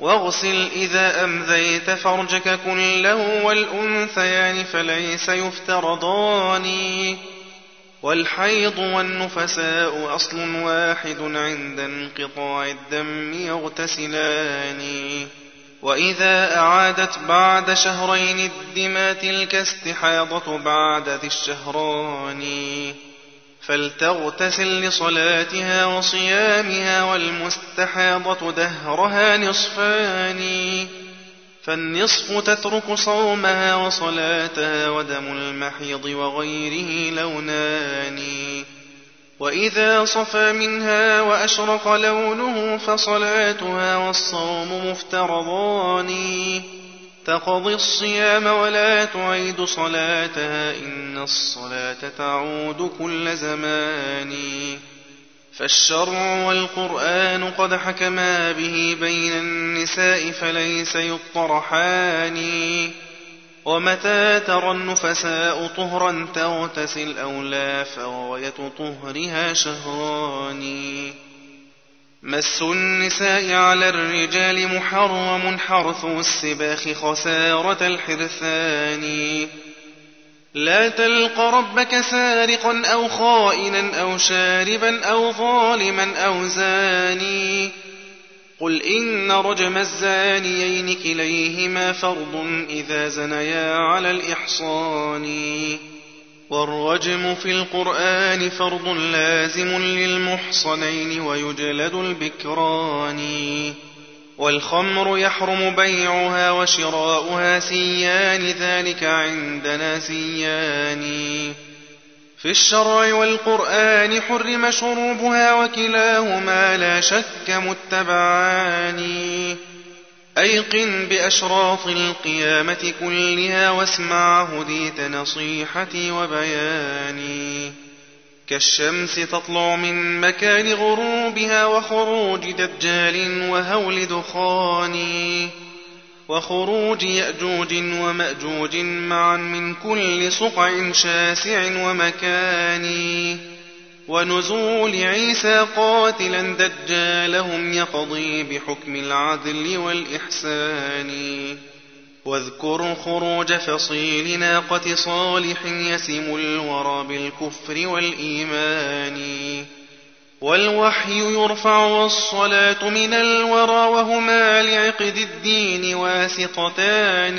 واغسل إذا أمذيت فرجك كله والأنثيان فليس يفترضان. والحيض والنفساء أصل واحد عند انقطاع الدم يغتسلان. وإذا أعادت بعد شهرين الدماء تلك استحاضة بعد ذي الشهران. فلتغتسل لصلاتها وصيامها والمستحاضة دهرها نصفان. فالنصف تترك صومها وصلاتها ودم المحيض وغيره لونان. وإذا صفى منها وأشرق لونه فصلاتها والصوم مفترضان. تقضي الصيام ولا تعيد صلاتها إن الصلاة تعود كل زمان. فالشرع والقرآن قد حكما به بين النساء فليس يطرحان. ومتى ترى النفساء طهرا تغتسل أو لا فغاية طهرها شهران. مس النساء على الرجال محرم حرث السباخ خسارة الحرثان. لا تلق ربك سارقا أو خائنا أو شاربا أو ظالما أو زاني. قل إن رجم الزانيين كليهما فرض إذا زنيا على الإحصان. والرجم في القرآن فرض لازم للمحصنين ويجلد البكران. والخمر يحرم بيعها وشراؤها سيان ذلك عندنا سيان. في الشرع والقرآن حرم شربها وكلاهما لا شك متبعان. أيقن بأشراط القيامة كلها واسمع هديت نصيحتي وبياني كالشمس تطلع من مكان غروبها وخروج دجال وهول دخان وخروج يأجوج ومأجوج معا من كل صقع شاسع ومكان ونزول عيسى قاتلا دجالهم يقضي بحكم العدل والإحسان. واذكر خروج فصيل ناقة صالح يسم الورى بالكفر والإيمان. والوحي يرفع والصلاة من الورى وهما لعقد الدين واسطتان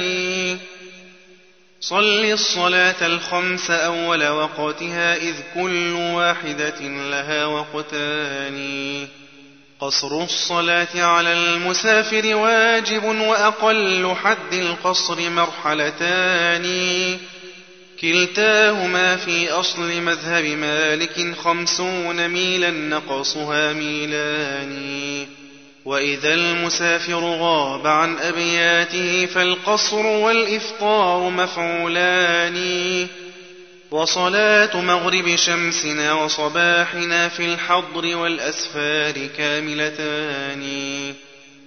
صل الصلاة الخمس أول وقتها إذ كل واحدة لها وقتان. قصر الصلاة على المسافر واجب وأقل حد القصر مرحلتان. كلتاهما في أصل مذهب مالك خمسون ميلا نقصها ميلان. وإذا المسافر غاب عن أبياته فالقصر والإفطار مفعولان. وصلاة مغرب شمسنا وصباحنا في الحضر والأسفار كاملتان.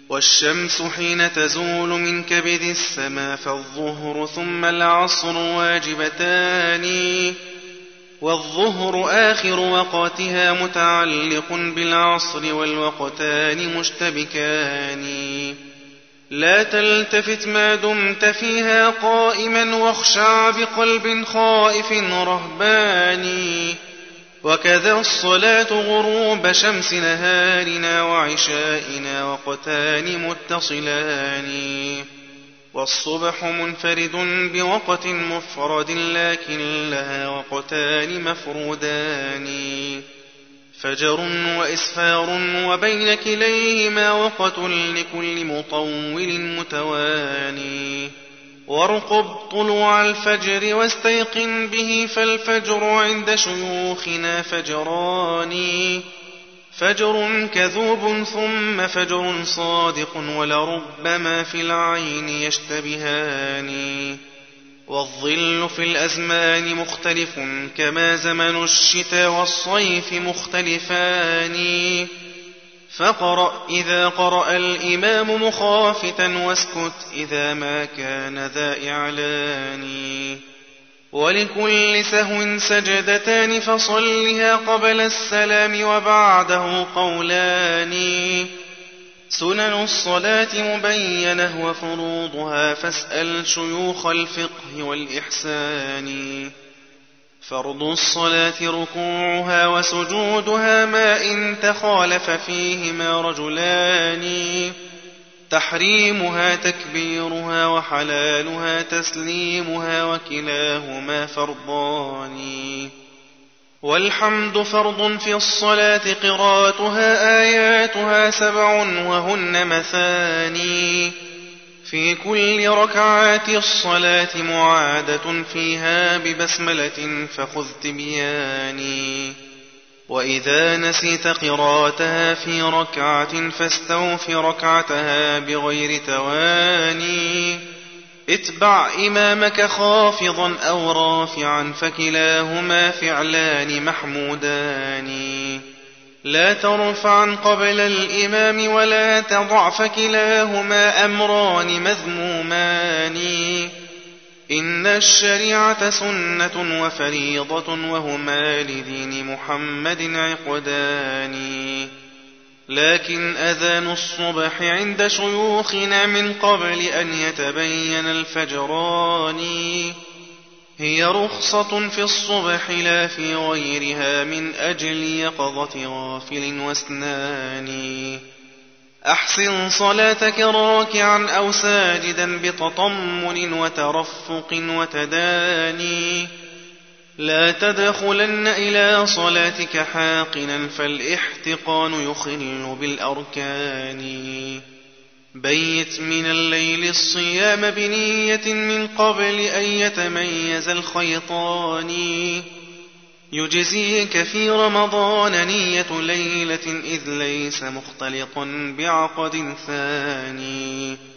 والشمس حين تزول من كبد السماء فالظهر ثم العصر واجبتان. والظهر آخر وقتها متعلق بالعصر والوقتان مشتبكان. لا تلتفت ما دمت فيها قائما واخشع بقلب خائف رهباني. وكذا الصلاة غروب شمس نهارنا وعشائنا وقتان متصلان. والصبح منفرد بوقت مفرد لكن لها وقتان مفرودان فجر وإسفار وبين كليهما وقت لكل مطول متواني. وارقب طلوع الفجر واستيقن به فالفجر عند شيوخنا فجران فجر كذوب ثم فجر صادق ولربما في العين يشتبهان والظل في الأزمان مختلف كما زمن الشتاء والصيف مختلفان. فقرأ إذا قرأ الإمام مخافتا واسكت إذا ما كان ذا إعلان. ولكل سهو سجدتان فصلها قبل السلام وبعده قولان. سنن الصلاة مبينة وفروضها فاسأل شيوخ الفقه والإحسان فرض الصلاة ركوعها وسجودها ما إن تخالف فيهما رجلان تحريمها تكبيرها وحلالها تسليمها وكلاهما فرضان والحمد فرض في الصلاة قراءتها آياتها سبع وهن مثاني. في كل ركعات الصلاة معادة فيها ببسملة فخذ تبياني. وإذا نسيت قراءتها في ركعة فاستوف ركعتها بغير تواني. اتبع إمامك خافضا أو رافعا فكلاهما فعلان محمودان. لا ترفعا قبل الإمام ولا تضع فكلاهما أمران مذمومان. إن الشريعة سنة وفريضة وهما لدين محمد عقدان. لكن أذان الصبح عند شيوخنا من قبل أن يتبين الفجران. هي رخصة في الصبح لا في غيرها من أجل يقظة غافل واسنان أحسن صلاتك راكعا أو ساجدا بتطمن وترفق وتداني. لا تدخلن إلى صلاتك حاقنا فالإحتقان يخل بالأركان. بيت من الليل الصيام بنية من قبل أن يتميز الخيطان. يجزيك في رمضان نية ليلة إذ ليس مختلطا بعقد ثاني.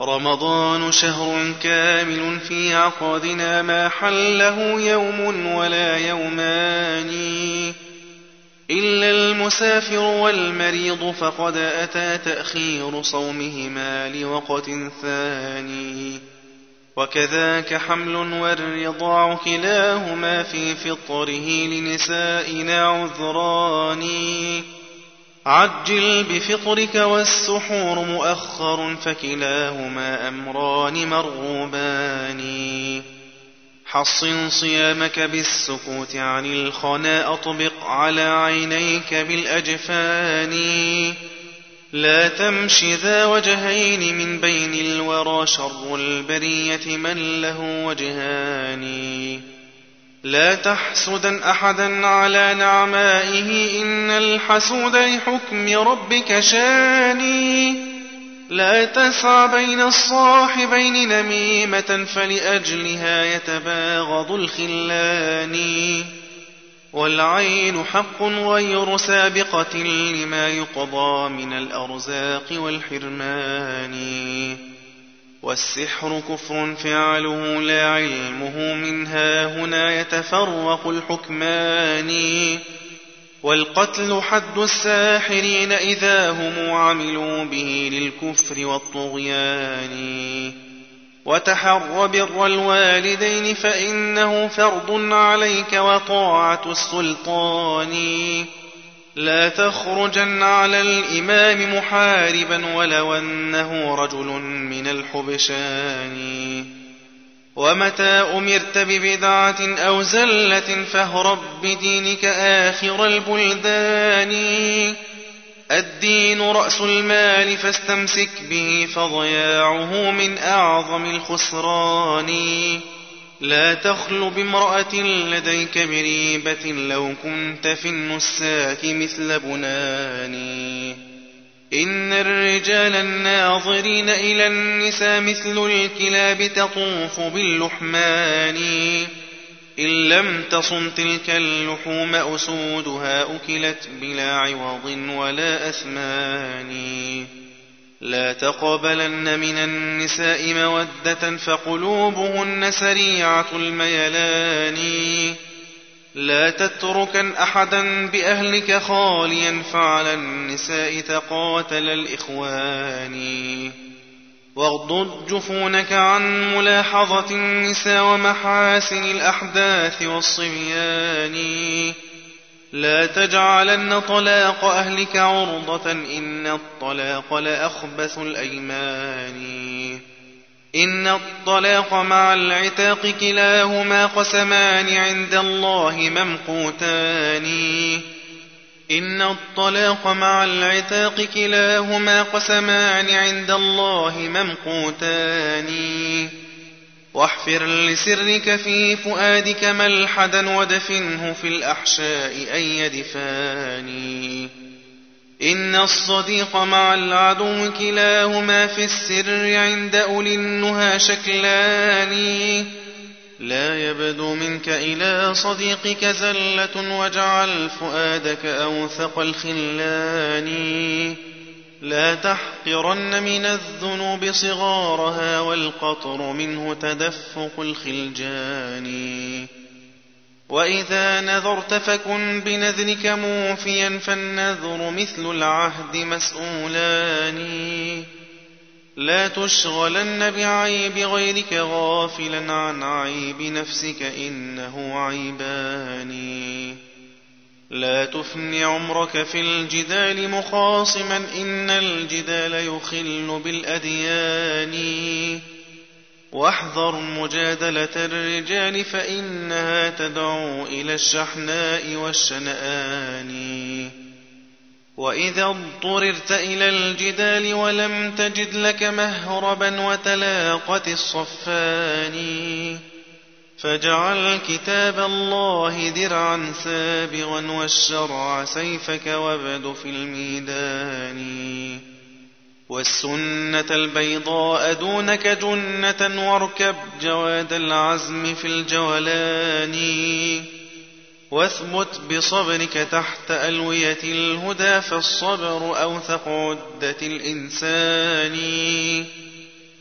رمضان شهر كامل في عقدنا ما حله يوم ولا يومان إلا المسافر والمريض فقد أتى تأخير صومهما لوقت ثاني. وكذاك حمل والرضاع كلاهما في فطره لنسائنا عذران. عجل بفطرك والسحور مؤخر فكلاهما أمران مرغوبان. حصن صيامك بالسكوت عن الخنا أطبق على عينيك بالأجفان. لا تمش ذا وجهين من بين الورى شر البرية من له وجهان. لا تحسدا أحدا على نعمائه إن الحسود لحكم ربك شاني. لا تسعى بين الصاحبين نميمة فلأجلها يتباغض الخلان. والعين حق غير سابقة لما يقضى من الأرزاق والحرمان. والسحر كفر فعله لا علمه منها. هنا يتفرق الحكمان. والقتل حد الساحرين إذا هم عملوا به للكفر والطغيان. وتحر بر الوالدين فإنه فرض عليك وطاعة السلطان. لا تخرجن على الإمام محاربا ولو أنه رجل من الحبشان ومتى أمرت ببدعة أو زلة فاهرب بدينك آخر البلدان. الدين رأس المال فاستمسك به فضياعه من أعظم الخسران. لا تخل بامرأة لديك بريبة لو كنت في النساك مثل بناني. إن الرجال الناظرين إلى النساء مثل الكلاب تطوف باللحمان. إن لم تصن تلك اللحوم أسودها أكلت بلا عوض ولا أثمان. لا تقبلن من النساء مودة فقلوبهن سريعة الميلان. لا تتركن أحدا بأهلك خاليا فعلى النساء تقاتل الإخوان. واغضض جفونك عن ملاحظة النساء ومحاسن الأحداث والصبيان. لا تجعلن طلاق أهلك عرضة إن الطلاق لأخبث الأيمان. إن الطلاق مع العتاق كلاهما قسمان عند الله ممقوتان. إن الطلاق مع العتاق كلاهما قسمان عند الله ممقوتان. واحفر لسرك في فؤادك ملحدا ودفنه في الأحشاء أي دفاني إن الصديق مع العدو كلاهما في السر عند أولي النهى شكلان. لا يبدو منك إلى صديقك زلة واجعل فؤادك أوثق الخلان. لا تحقرن من الذنوب صغارها والقطر منه تدفق الخلجان. وإذا نذرت فكن بنذرك موفيا فالنذر مثل العهد مسؤولان. لا تشغلن بعيب غيرك غافلا عن عيب نفسك إنه عيبان. لا تفن عمرك في الجدال مخاصما إن الجدال يخل بالأديان. واحذر مجادلة الرجال فإنها تدعو إلى الشحناء والشنآن. وإذا اضطررت إلى الجدال ولم تجد لك مهربا وتلاقت الصفان. فاجعل كتاب الله درعا سابغا والشرع سيفك وابد في الميدان. والسنة البيضاء دونك جنة واركب جواد العزم في الجولان. واثبت بصبرك تحت ألوية الهدى فالصبر أوثق عدة الإنسان.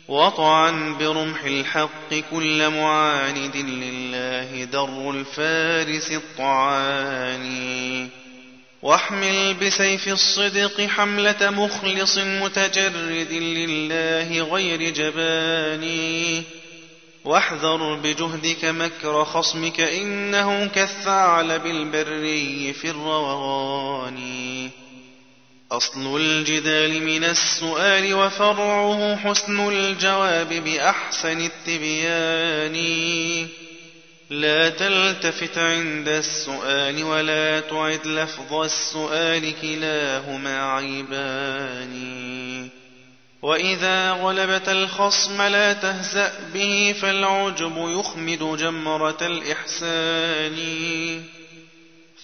وطعا برمح الحق كل معاند لله در الفارس الطعاني واحمل بسيف الصدق حملة مخلص متجرد لله غير جباني واحذر بجهدك مكر خصمك إنه كالثعلب البري في الروغان أصل الجدال من السؤال وفرعه حسن الجواب بأحسن التبيان. لا تلتفت عند السؤال ولا تعد لفظ السؤال كلاهما عيبان. وإذا غلبت الخصم لا تهزأ به فالعجب يخمد جمرة الإحسان.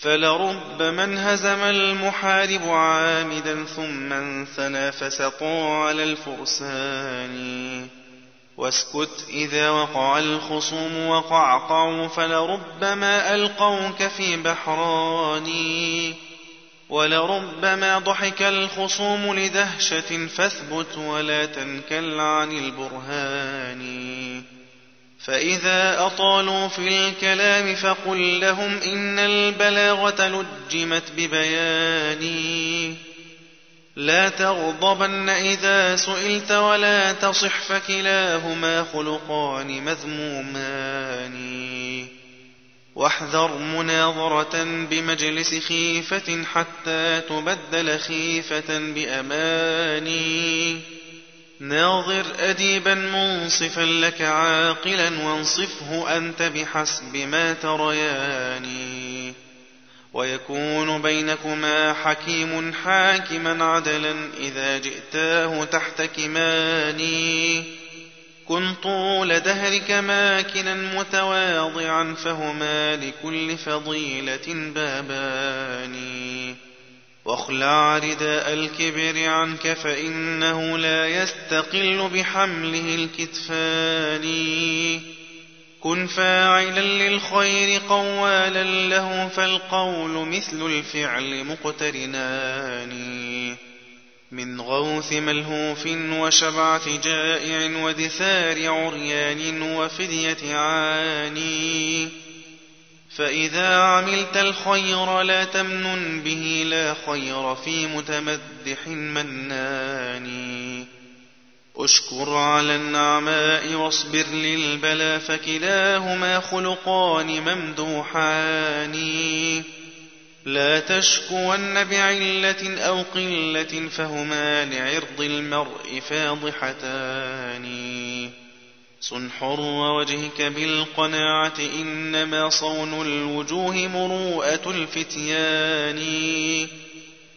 فلرب من هزم المحارب عامدا ثم انثنى فسطوا على الفرسان. واسكت إذا وقع الخصوم وقعقعوا فلربما ألقوك في بحران. ولربما ضحك الخصوم لدهشة فاثبت ولا تنكل عن البرهان. فإذا أطالوا في الكلام فقل لهم إن البلاغة لجمت ببيان لا تغضبن إذا سئلت ولا تصح فكلاهما خلقان مذمومان. واحذر مناظرة بمجلس خيفة حتى تبدل خيفة بأماني. ناظر أديبا منصفا لك عاقلا وانصفه أنت بحسب ما ترياني. ويكون بينكما حكيم حاكما عدلا إذا جئتاه تحت كماني. كن طول دهرك ماكنا متواضعا فهما لكل فضيلة بابان واخلع رداء الكبر عنك فإنه لا يستقل بحمله الكتفان. كن فاعلا للخير قوالا له فالقول مثل الفعل مقترنان. من غوث ملهوف وشبعة جائع ودثار عريان وفدية عاني. فإذا عملت الخير لا تمنن به لا خير في متمدح منان. اشكر على النعماء واصبر للبلا فكلاهما خلقان ممدوحان. لا تشكون بعلة أو قلة فهما لعرض المرء فاضحتان. صن حر وجهك بالقناعة إنما صون الوجوه مروءة الفتيان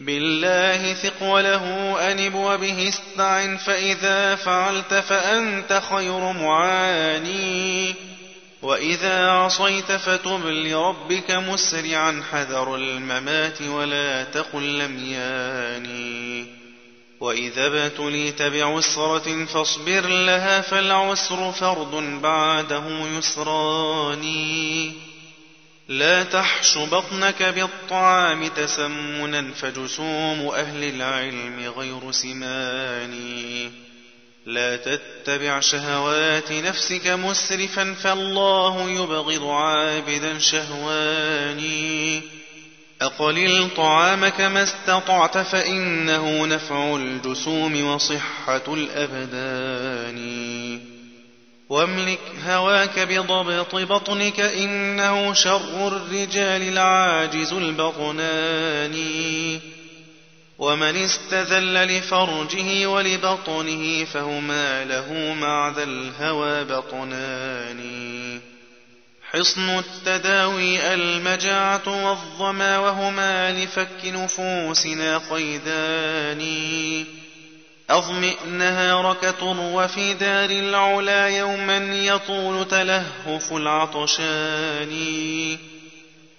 بالله ثق وله أنب وبه استعن فإذا فعلت فأنت خير معاني وإذا عصيت فتب لربك مسرعا حذر الممات ولا تقل لم ياني وإذا ابتليت بعسرة فاصبر لها فالعسر فرد بعده يسراني لا تحش بطنك بالطعام تسمنا فجسوم أهل العلم غير سماني لا تتبع شهوات نفسك مسرفا فالله يبغض عابدا شهواني أقلل طعامك ما استطعت فإنه نفع الجسوم وصحة الأبدان. واملك هواك بضبط بطنك إنه شر الرجال العاجز البطنان. ومن استذل لفرجه ولبطنه فهما له مع ذا الهوى بطنان. حصن التداوي المجاعة والظما وهما لفك نفوسنا قيدان أظمئ نهارك طر في دار العلا يوما يطول تلهف العطشان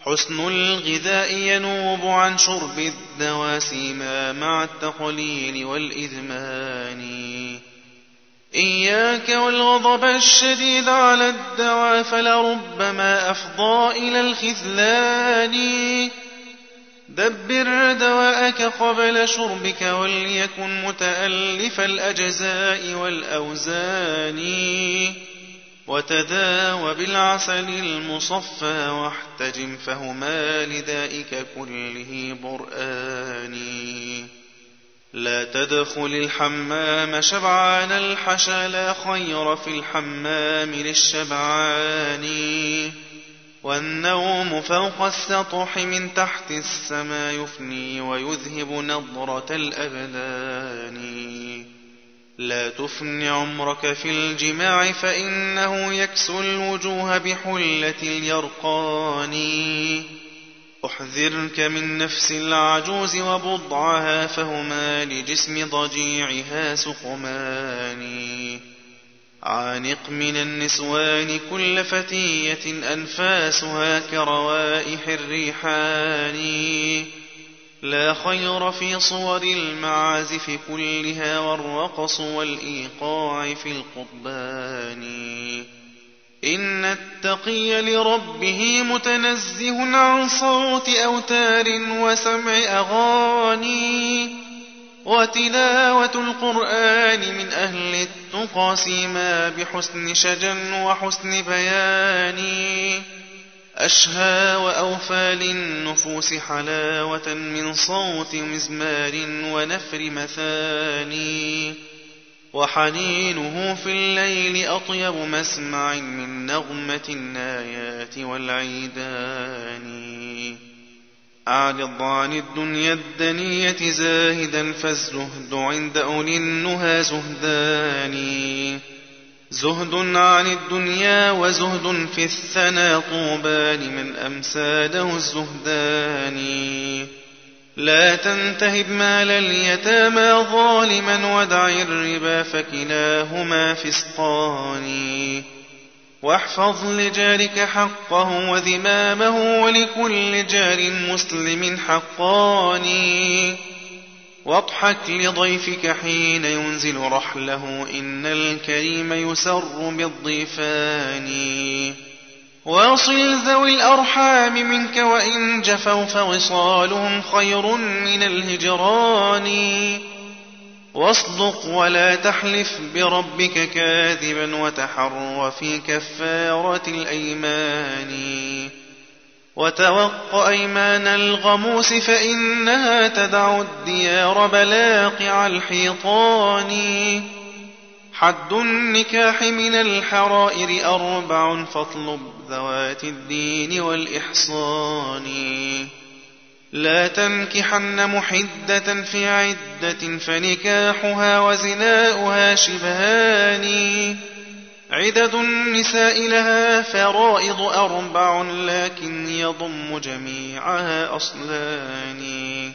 حسن الغذاء ينوب عن شرب الدواسيما مع التقليل والإذمان إياك والغضب الشديد على الدواء فلربما أفضى إلى الخذلان. دبر دواءك قبل شربك وليكن متألف الأجزاء والأوزان. وتداوى بالعسل المصفى واحتجم فهما لدائك كله برآن. لا تدخل الحمام شبعان الحشا لا خير في الحمام للشبعان. والنوم فوق السطح من تحت السماء يفني ويذهب نظرة الأبدان. لا تفن عمرك في الجماع فإنه يكسو الوجوه بحلة اليرقان. أحذرك من نفس العجوز وبضعها فهما لجسم ضجيعها سقمان. عانق من النسوان كل فتية أنفاسها كروائح الريحان. لا خير في صور المعازف كلها والرقص والإيقاع في القضبان. إن التقي لربه متنزه عن صوت أوتار وسمع أغاني وتلاوة القرآن من أهل التقى سيما بحسن شجا وحسن بيان. أشهى وأوفى للنفوس حلاوة من صوت مزمار ونفر مثاني. وحنينه في الليل أطيب مسمع من نغمة النايات والعيدان. أعرض عن الدنيا الدنية زاهدا فالزهد عند أولي النهى زهدان. زهد عن الدنيا وزهد في الثنى طوبان من أمساده الزهدان. لا تنتهب مال اليتامى ظالما ودع الربا فكلاهما فسقان. واحفظ لجارك حقه وذمامه ولكل جار مسلم حقان. واضحك لضيفك حين ينزل رحله إن الكريم يسر بالضيفان. واصل ذوي الأرحام منك وإن جفوا فوصالهم خير من الهجران. واصدق ولا تحلف بربك كاذبا وتحر في كفارة الأيمان. وتوق أيمان الغموس فإنها تدع الديار بلاقع الحيطان. حد النكاح من الحرائر أربع فاطلب ذوات الدين والإحصان. لا تنكحن محدة في عدة فنكاحها وزناؤها شبهان. عدد النساء لها فرائض أربع لكن يضم جميعها أصلان.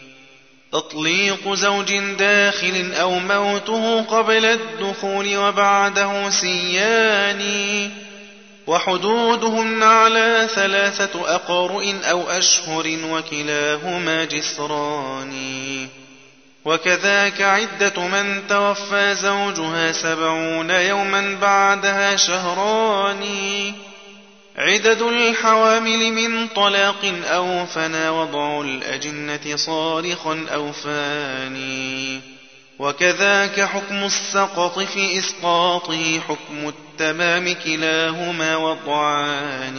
تطليق زوج داخل أو موته قبل الدخول وبعده سيان. وحدودهن على ثلاثة أقرؤ أو أشهر وكلاهما جسران. وكذاك عدة من توفى زوجها سبعون يوما بعدها شهران. عدد الحوامل من طلاق أو فنى وضع الأجنة صارخا أو فاني وكذاك حكم السقط في إسقاطه حكم التمام كلاهما وضعان.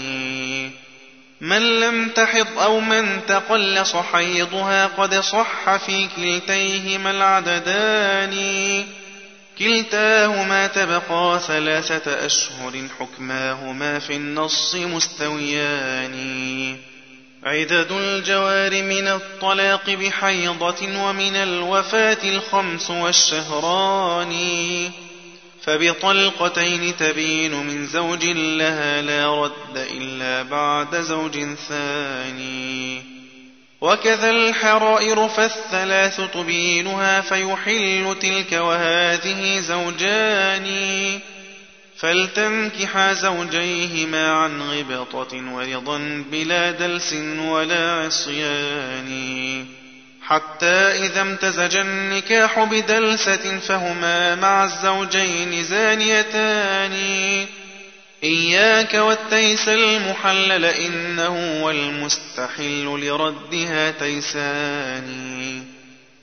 من لم تحض أو من تقلص حيضها قد صح في كلتيهما العددان. كلتاهما تبقى ثلاثة أشهر حكماهما في النص مستويان. عدد الجوار من الطلاق بحيضة ومن الوفاة الخمس والشهران. فبطلقتين تبين من زوج لها لا رد إلا بعد زوج ثاني. وكذا الحرائر فالثلاث تبينها فيحل تلك وهذه زوجان. فلتنكحا زوجيهما عن غبطة ورضا بلا دلس ولا عصيان. حتى إذا امتزج النكاح بدلسة فهما مع الزوجين زانيتان. إياك والتيس المحلل إنه والمستحل لردها تيسان.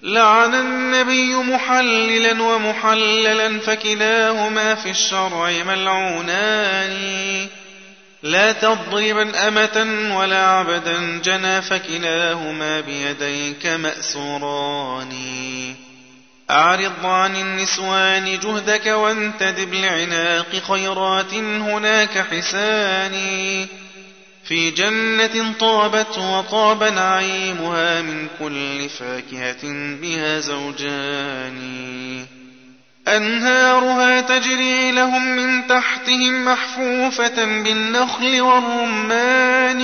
لعن النبي محللا ومحللا فكلاهما في الشرع ملعونان. لا تضربا أمة ولا عبدا جنى فكلاهما بيديك مأسوران. أعرض عن النسوان جهدك وانتدب لعناق خيرات هناك حساني في جنة طابت وطاب نعيمها من كل فاكهة بها زوجان. أنهارها تجري لهم من تحتهم محفوفة بالنخل والرمان.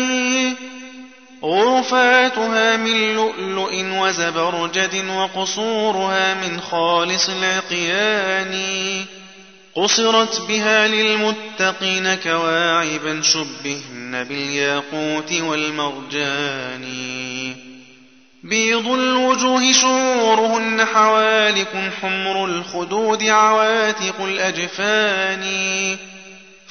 غرفاتها من لؤلؤ وزبرجد وقصورها من خالص العقيان. قصرت بها للمتقين كواعبا شبهن بالياقوت والمرجان. بيض الوجوه شورهن حوالك حمر الخدود عواتق الأجفان.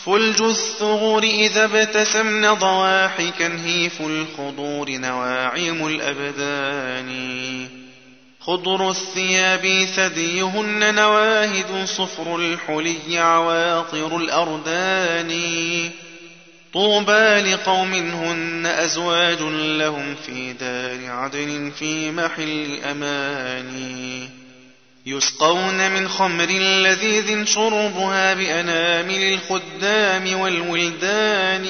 فلج الثغور إذا ابتسمن ضواحكا هيف الخضور نواعم الأبدان. خضر الثياب ثديهن نواهد صفر الحلي عواطر الأردان. طوبى لقوم هن أزواج لهم في دار عدن في محل أماني يسقون من خمر لذيذ شربها بأنامل الخدام والولدان.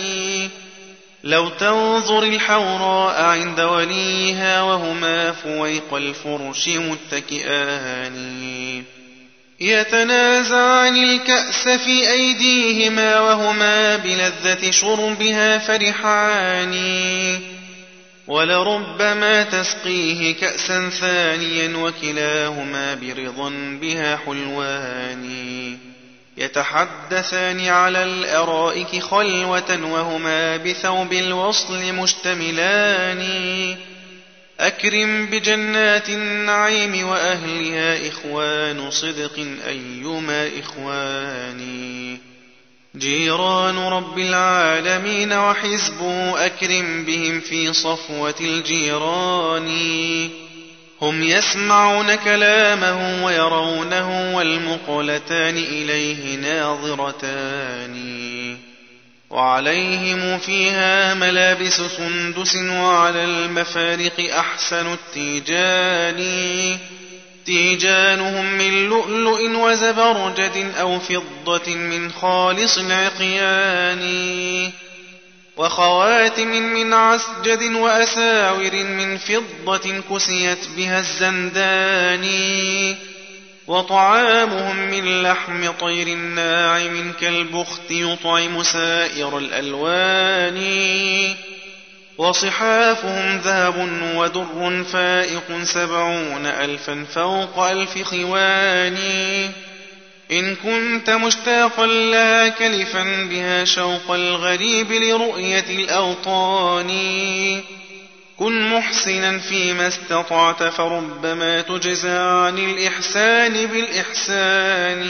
لو تنظر الحوراء عند وليها وهما فويق الفرش متكئان. يتنازعان الكأس في أيديهما وهما بلذة شربها فرحان. ولربما تسقيه كأسا ثانيا وكلاهما برضا بها حلوان. يتحدثان على الأرائك خلوة وهما بثوب الوصل مشتملان. أكرم بجنات النعيم وأهلها إخوان صدق أيما إخواني جيران رب العالمين وحزبه أكرم بهم في صفوة الجيران. هم يسمعون كلامه ويرونه والمقلتان إليه ناظرتان. وعليهم فيها ملابس سندس وعلى المفارق أحسن التيجان. تيجانهم من لؤلؤ وزبرجد أو فضة من خالص العقيان وخواتم من عسجد وأساور من فضة كسيت بها الزندان وطعامهم من لحم طير ناعم كالبخت يطعم سائر الألوان وصحافهم ذهب ودر فائق سبعون ألفا فوق ألف خوان إن كنت مشتاقا لا كلفا بها شوق الغريب لرؤية الأوطان. كن محسنا فيما استطعت فربما تجزى عن الإحسان بالإحسان.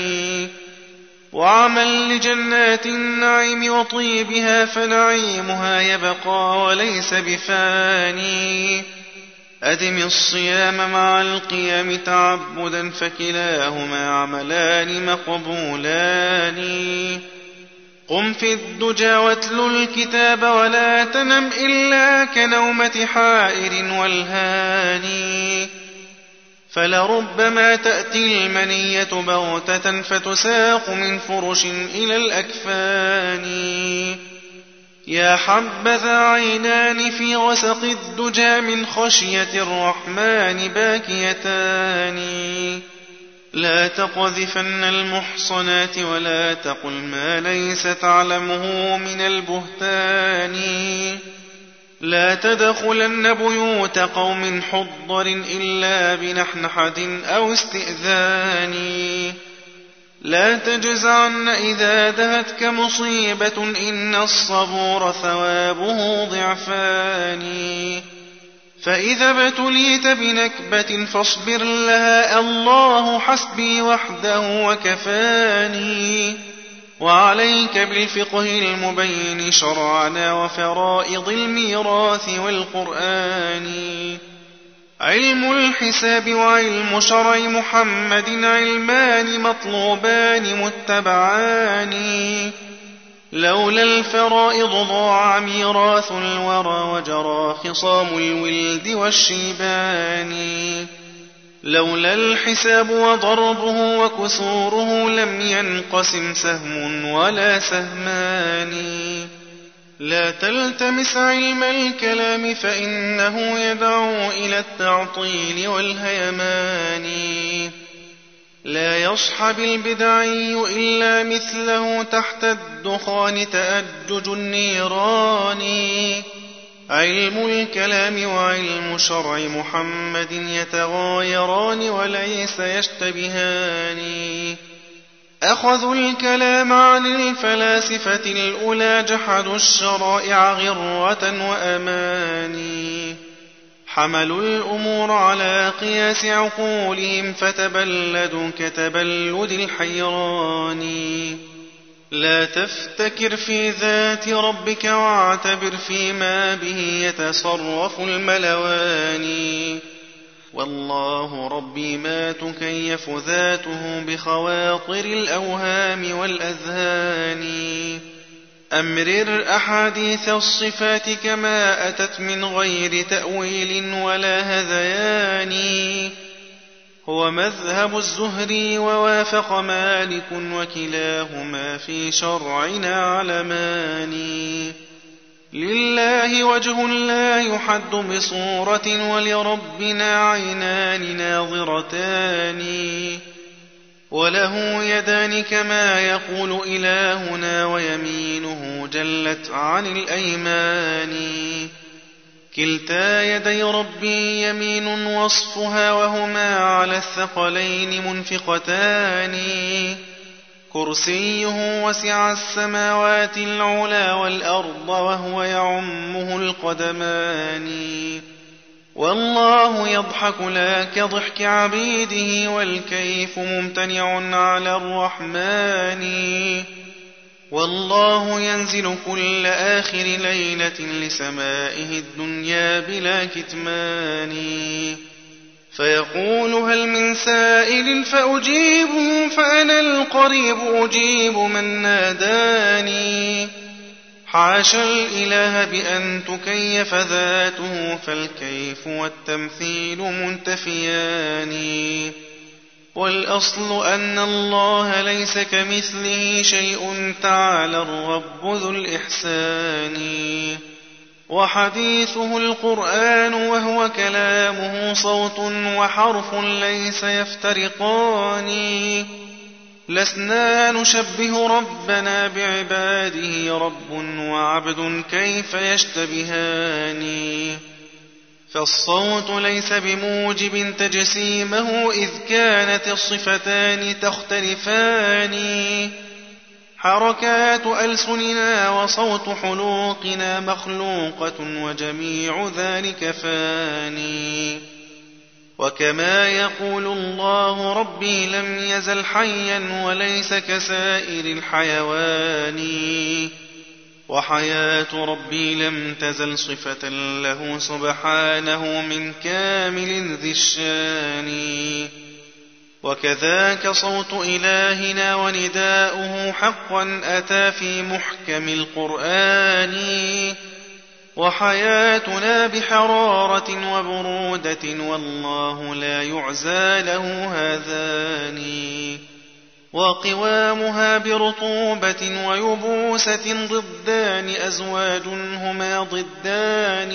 وعمل لجنات النعيم وطيبها فنعيمها يبقى وليس بفاني. أدم الصيام مع القيام تعبدا فكلاهما عملان مقبولان. قم في الدجى واتل الكتاب ولا تنم إلا كنومة حائر والهاني. فلربما تأتي المنية بغتة فتساق من فرش إلى الأكفان. يا حبذا عينان في غسق الدجى من خشية الرحمن باكيتان. لا تقذفن المحصنات ولا تقل ما ليس تعلمه من البهتان. لا تدخلن بيوت قوم حضر إلا بنحنحة أو استئذان. لا تجزعن إذا دهتك مصيبة إن الصبور ثوابه ضعفان. فإذا ابتليت بنكبة فاصبر لها الله حسبي وحده وكفاني. وعليك بالفقه المبين شرعنا وفرائض الميراث والقرآن. علم الحساب وعلم شرع محمد علمان مطلوبان متبعان. لولا الفرائض ضاع ميراث الورى وجرى خصام الولد والشيبان. لولا الحساب وضربه وكسوره لم ينقسم سهم ولا سهمان. لا تلتمس علم الكلام فإنه يدعو إلى التعطيل والهيمان. لا يصحب البدعي إلا مثله تحت الدخان تأجج النيران. علم الكلام وعلم شرع محمد يتغايران وليس يشتبهان. أخذوا الكلام عن الفلاسفة الأولى جحدوا الشرائع غرة وأماني. حملوا الأمور على قياس عقولهم فتبلدوا كتبلد الحيران. لا تفتكر في ذات ربك واعتبر فيما به يتصرف الملوان. والله ربي ما تكيف ذاته بخواطر الأوهام والأذهان. أمرر أحاديث الصفات كما أتت من غير تأويل ولا هذيان. هو مذهب الزهري ووافق مالك وكلاهما في شرعنا علمان. لله وجه لا يحد بصورة ولربنا عينان ناظرتان. وله يدان كما يقول إلهنا ويمينه جلت عن الأيمان. كلتا يدي ربي يمين وصفها وهما على الثقلين منفقتان. كرسيه وسع السماوات العلا والأرض وهو يعمه القدمان. والله يضحك لا كضحك عبيده والكيف ممتنع على الرحمن. والله ينزل كل آخر ليلة لسمائه الدنيا بلا كتمان. فيقول هل من سائل فأجيبه فأنا القريب أجيب من ناداني. حاشا الإله بأن تكيف ذاته فالكيف والتمثيل منتفيان. والأصل أن الله ليس كمثله شيء تعالى الرب ذو الإحسان. وحديثه القرآن وهو كلامه صوت وحرف ليس يفترقان. لسنا نشبه ربنا بعباده رب وعبد كيف يشتبهان؟ فالصوت ليس بموجب تجسيمه إذ كانت الصفتان تختلفان. حركات ألسننا وصوت حلوقنا مخلوقة وجميع ذلك فاني. وكما يقول الله ربي لم يزل حيا وليس كسائر الحيوان. وحياة ربي لم تزل صفة له سبحانه من كامل ذي الشان. وكذاك صوت إلهنا ونداؤه حقا أتى في محكم القرآن. وحياتنا بحرارة وبرودة والله لا يعزى له هذان. وقوامها برطوبة ويبوسة ضدان أزواج هما ضدان.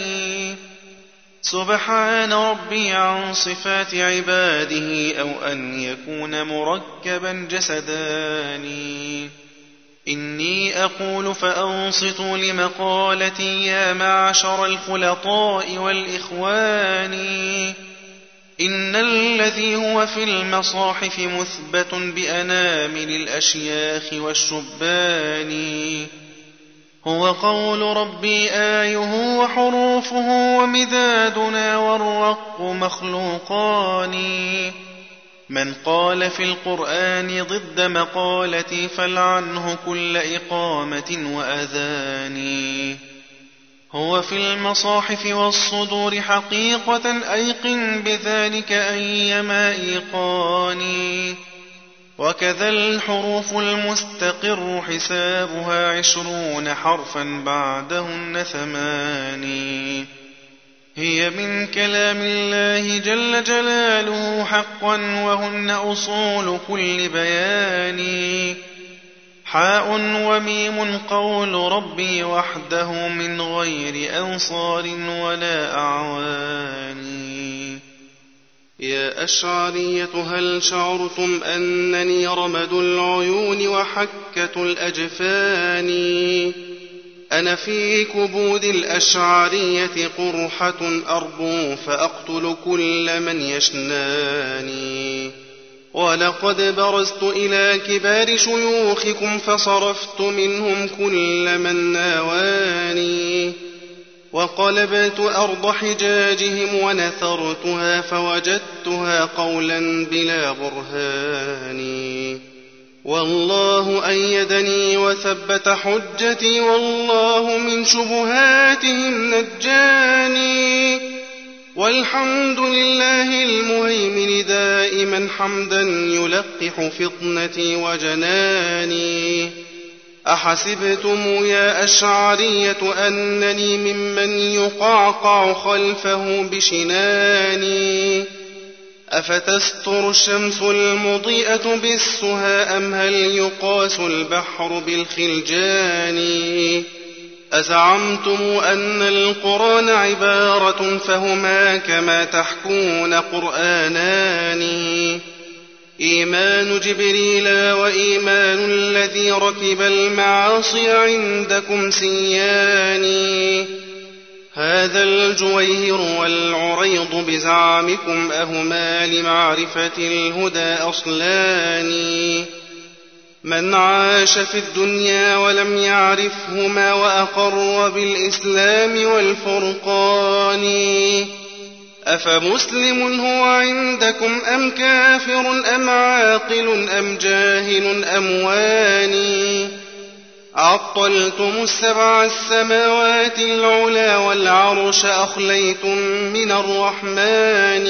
سبحان ربي عن صفات عباده أو أن يكون مركبا جسدان. إني أقول فأنصتوا لمقالتي يا معشر الخلطاء والإخوان. إن الذي هو في المصاحف مثبت بأنامل الأشياخ والشبان. هو قول ربي آيه وحروفه ومدادنا والرق مخلوقان. من قال في القرآن ضد مقالتي فلعنه كل إقامة وأذان. هو في المصاحف والصدور حقيقة أيقن بذلك أيما إيقاني وكذا الحروف المستقر حسابها عشرون حرفا بعدهن ثماني. هي من كلام الله جل جلاله حقا وهن أصول كل بيان. حاء وميم قول ربي وحده من غير أنصار ولا أعوان. يا أشعرية هل شعرتم أنني رمد العيون وحكة الأجفان. أنا في كبود الأشعرية قرحة أربو فأقتل كل من يشناني. ولقد برزت إلى كبار شيوخكم فصرفت منهم كل من ناواني. وقلبت أرض حجاجهم ونثرتها فوجدتها قولا بلا برهان. والله أيدني وثبت حجتي والله من شبهاتهم نجاني. والحمد لله المهيمن دائما حمدا يلقح فطنتي وجناني. أحسبتم يا أشعرية أنني ممن يقعقع خلفه بشناني؟ أفتستر الشمس المضيئة بالسها أم هل يقاس البحر بالخلجان؟ أزعمتم أن القرآن عبارة فهما كما تحكون قرآنان؟ إيمان جبريل وإيمان الذي ركب المعاصي عندكم سيان هذا الجويهر والعريض بزعمكم أهما لمعرفة الهدى أصلان من عاش في الدنيا ولم يعرفهما وأقر بالإسلام والفرقان. أفمسلم هو عندكم أم كافر أم عاقل أم جاهل أم واني عطلتم السبع السماوات العلا والعرش أخليتم من الرحمن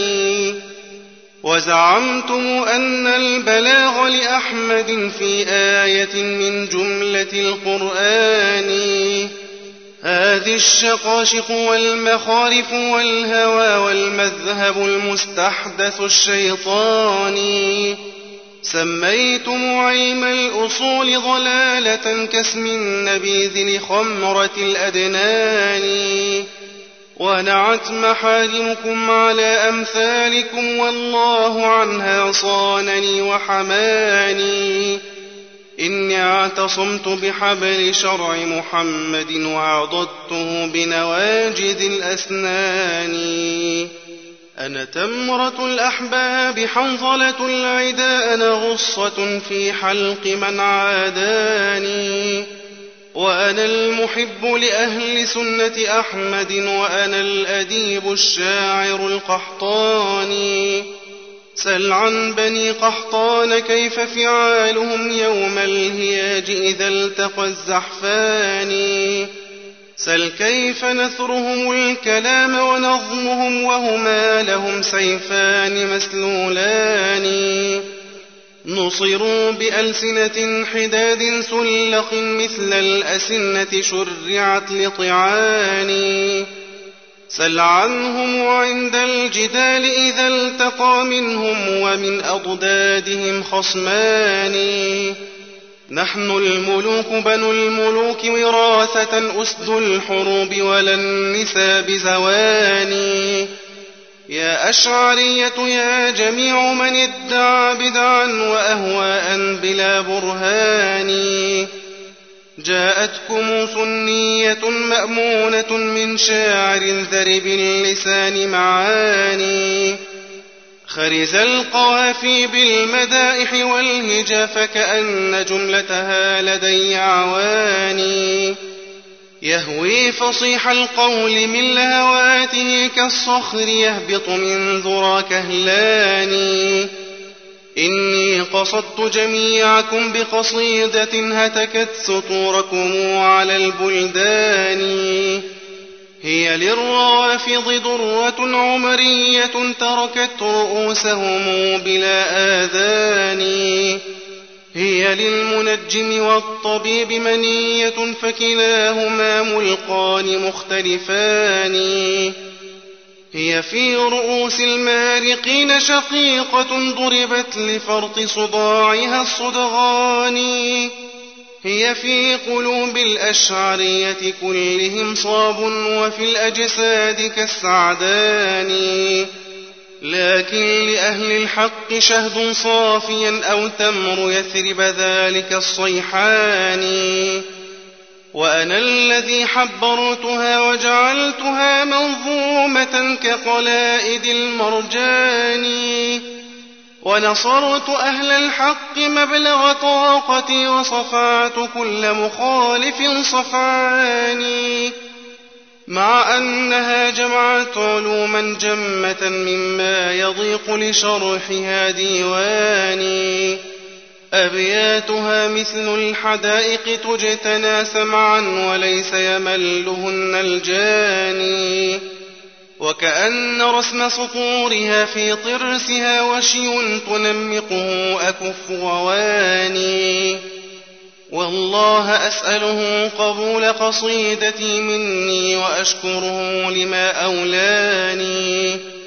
وزعمتم أن البلاغ لأحمد في آية من جملة القرآن هذه الشقاشق والمخارف والهوى والمذهب المستحدث الشيطاني سميتم علم الأصول ضلالة كاسم النبيذ لخمرة الأدنان. ونعت محارمكم على أمثالكم والله عنها صانني وحماني. إني اعتصمت بحبل شرع محمد وعضدته بنواجذ الأسنان. أنا تمرة الأحباب حنظلة العدا أنا غصة في حلق من عاداني. وأنا المحب لأهل سنة أحمد وأنا الأديب الشاعر القحطاني. سل عن بني قحطان كيف فعالهم يوم الهياج إذا التقى الزحفان؟ سل كيف نثرهم الكلام ونظمهم وهما لهم سيفان مسلولان؟ نصروا بألسنة حداد سلق مثل الأسنة شرعت لطعان. سل عنهم عند الجدال إذا التقى منهم ومن أضدادهم خصمان. نحن الملوك بنو الملوك وراثة أسد الحروب ولا النساء بزواني يا أشعرية يا جميع من ادعى بدعا وأهواء بلا برهان. جاءتكم سنية مأمونة من شاعر ذرب اللسان معاني. خرز القوافي بالمدائح والهجا فكأن جملتها لدي عواني. يهوي فصيح القول من لهواته كالصخر يهبط من ذرى كهلاني إني قصدت جميعكم بقصيدة هتكت سطوركم على البلدان. هي للروافض درة عمرية تركت رؤوسهم بلا آذان. هي للمنجم والطبيب منية فكلاهما ملقان مختلفان. هي في رؤوس المارقين شقيقة ضربت لفرط صداعها الصدغان هي في قلوب الأشعرية كلهم صاب وفي الأجساد كالسعدان. لكن لأهل الحق شهد صافيا أو تمر يثرب ذلك الصيحان. وأنا الذي حبرتها وجعلتها منظومة كقلائد المرجان. ونصرت أهل الحق مبلغ طاقتي وصفعت كل مخالف صفعاني مع أنها جمعت علوما جمة مما يضيق لشرحها ديواني. أبياتها مثل الحدائق تجتنى سمعا وليس يملهن الجاني. وكأن رسم سطورها في طرسها وشي تنمقه أكف وواني. والله أسأله قبول قصيدتي مني وأشكره لما أولاني.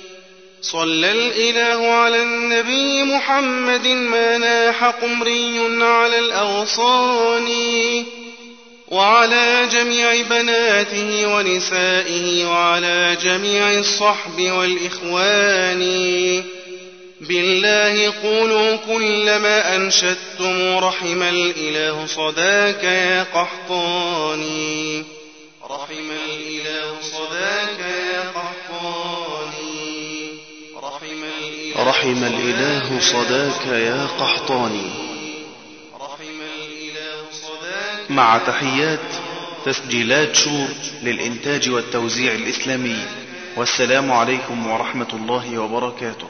صلى الإله على النبي محمد ما ناح قمري على الأغصان وعلى جميع بناته ونسائه وعلى جميع الصحب والإخوان. بالله قولوا كل ما أنشدتم رحم الإله صداك يا قحطاني. رحم الإله صداك يا قحطاني. رحم الإله صداك يا قحطاني. مع تحيات تسجيلات شور للإنتاج والتوزيع الإسلامي والسلام عليكم ورحمة الله وبركاته.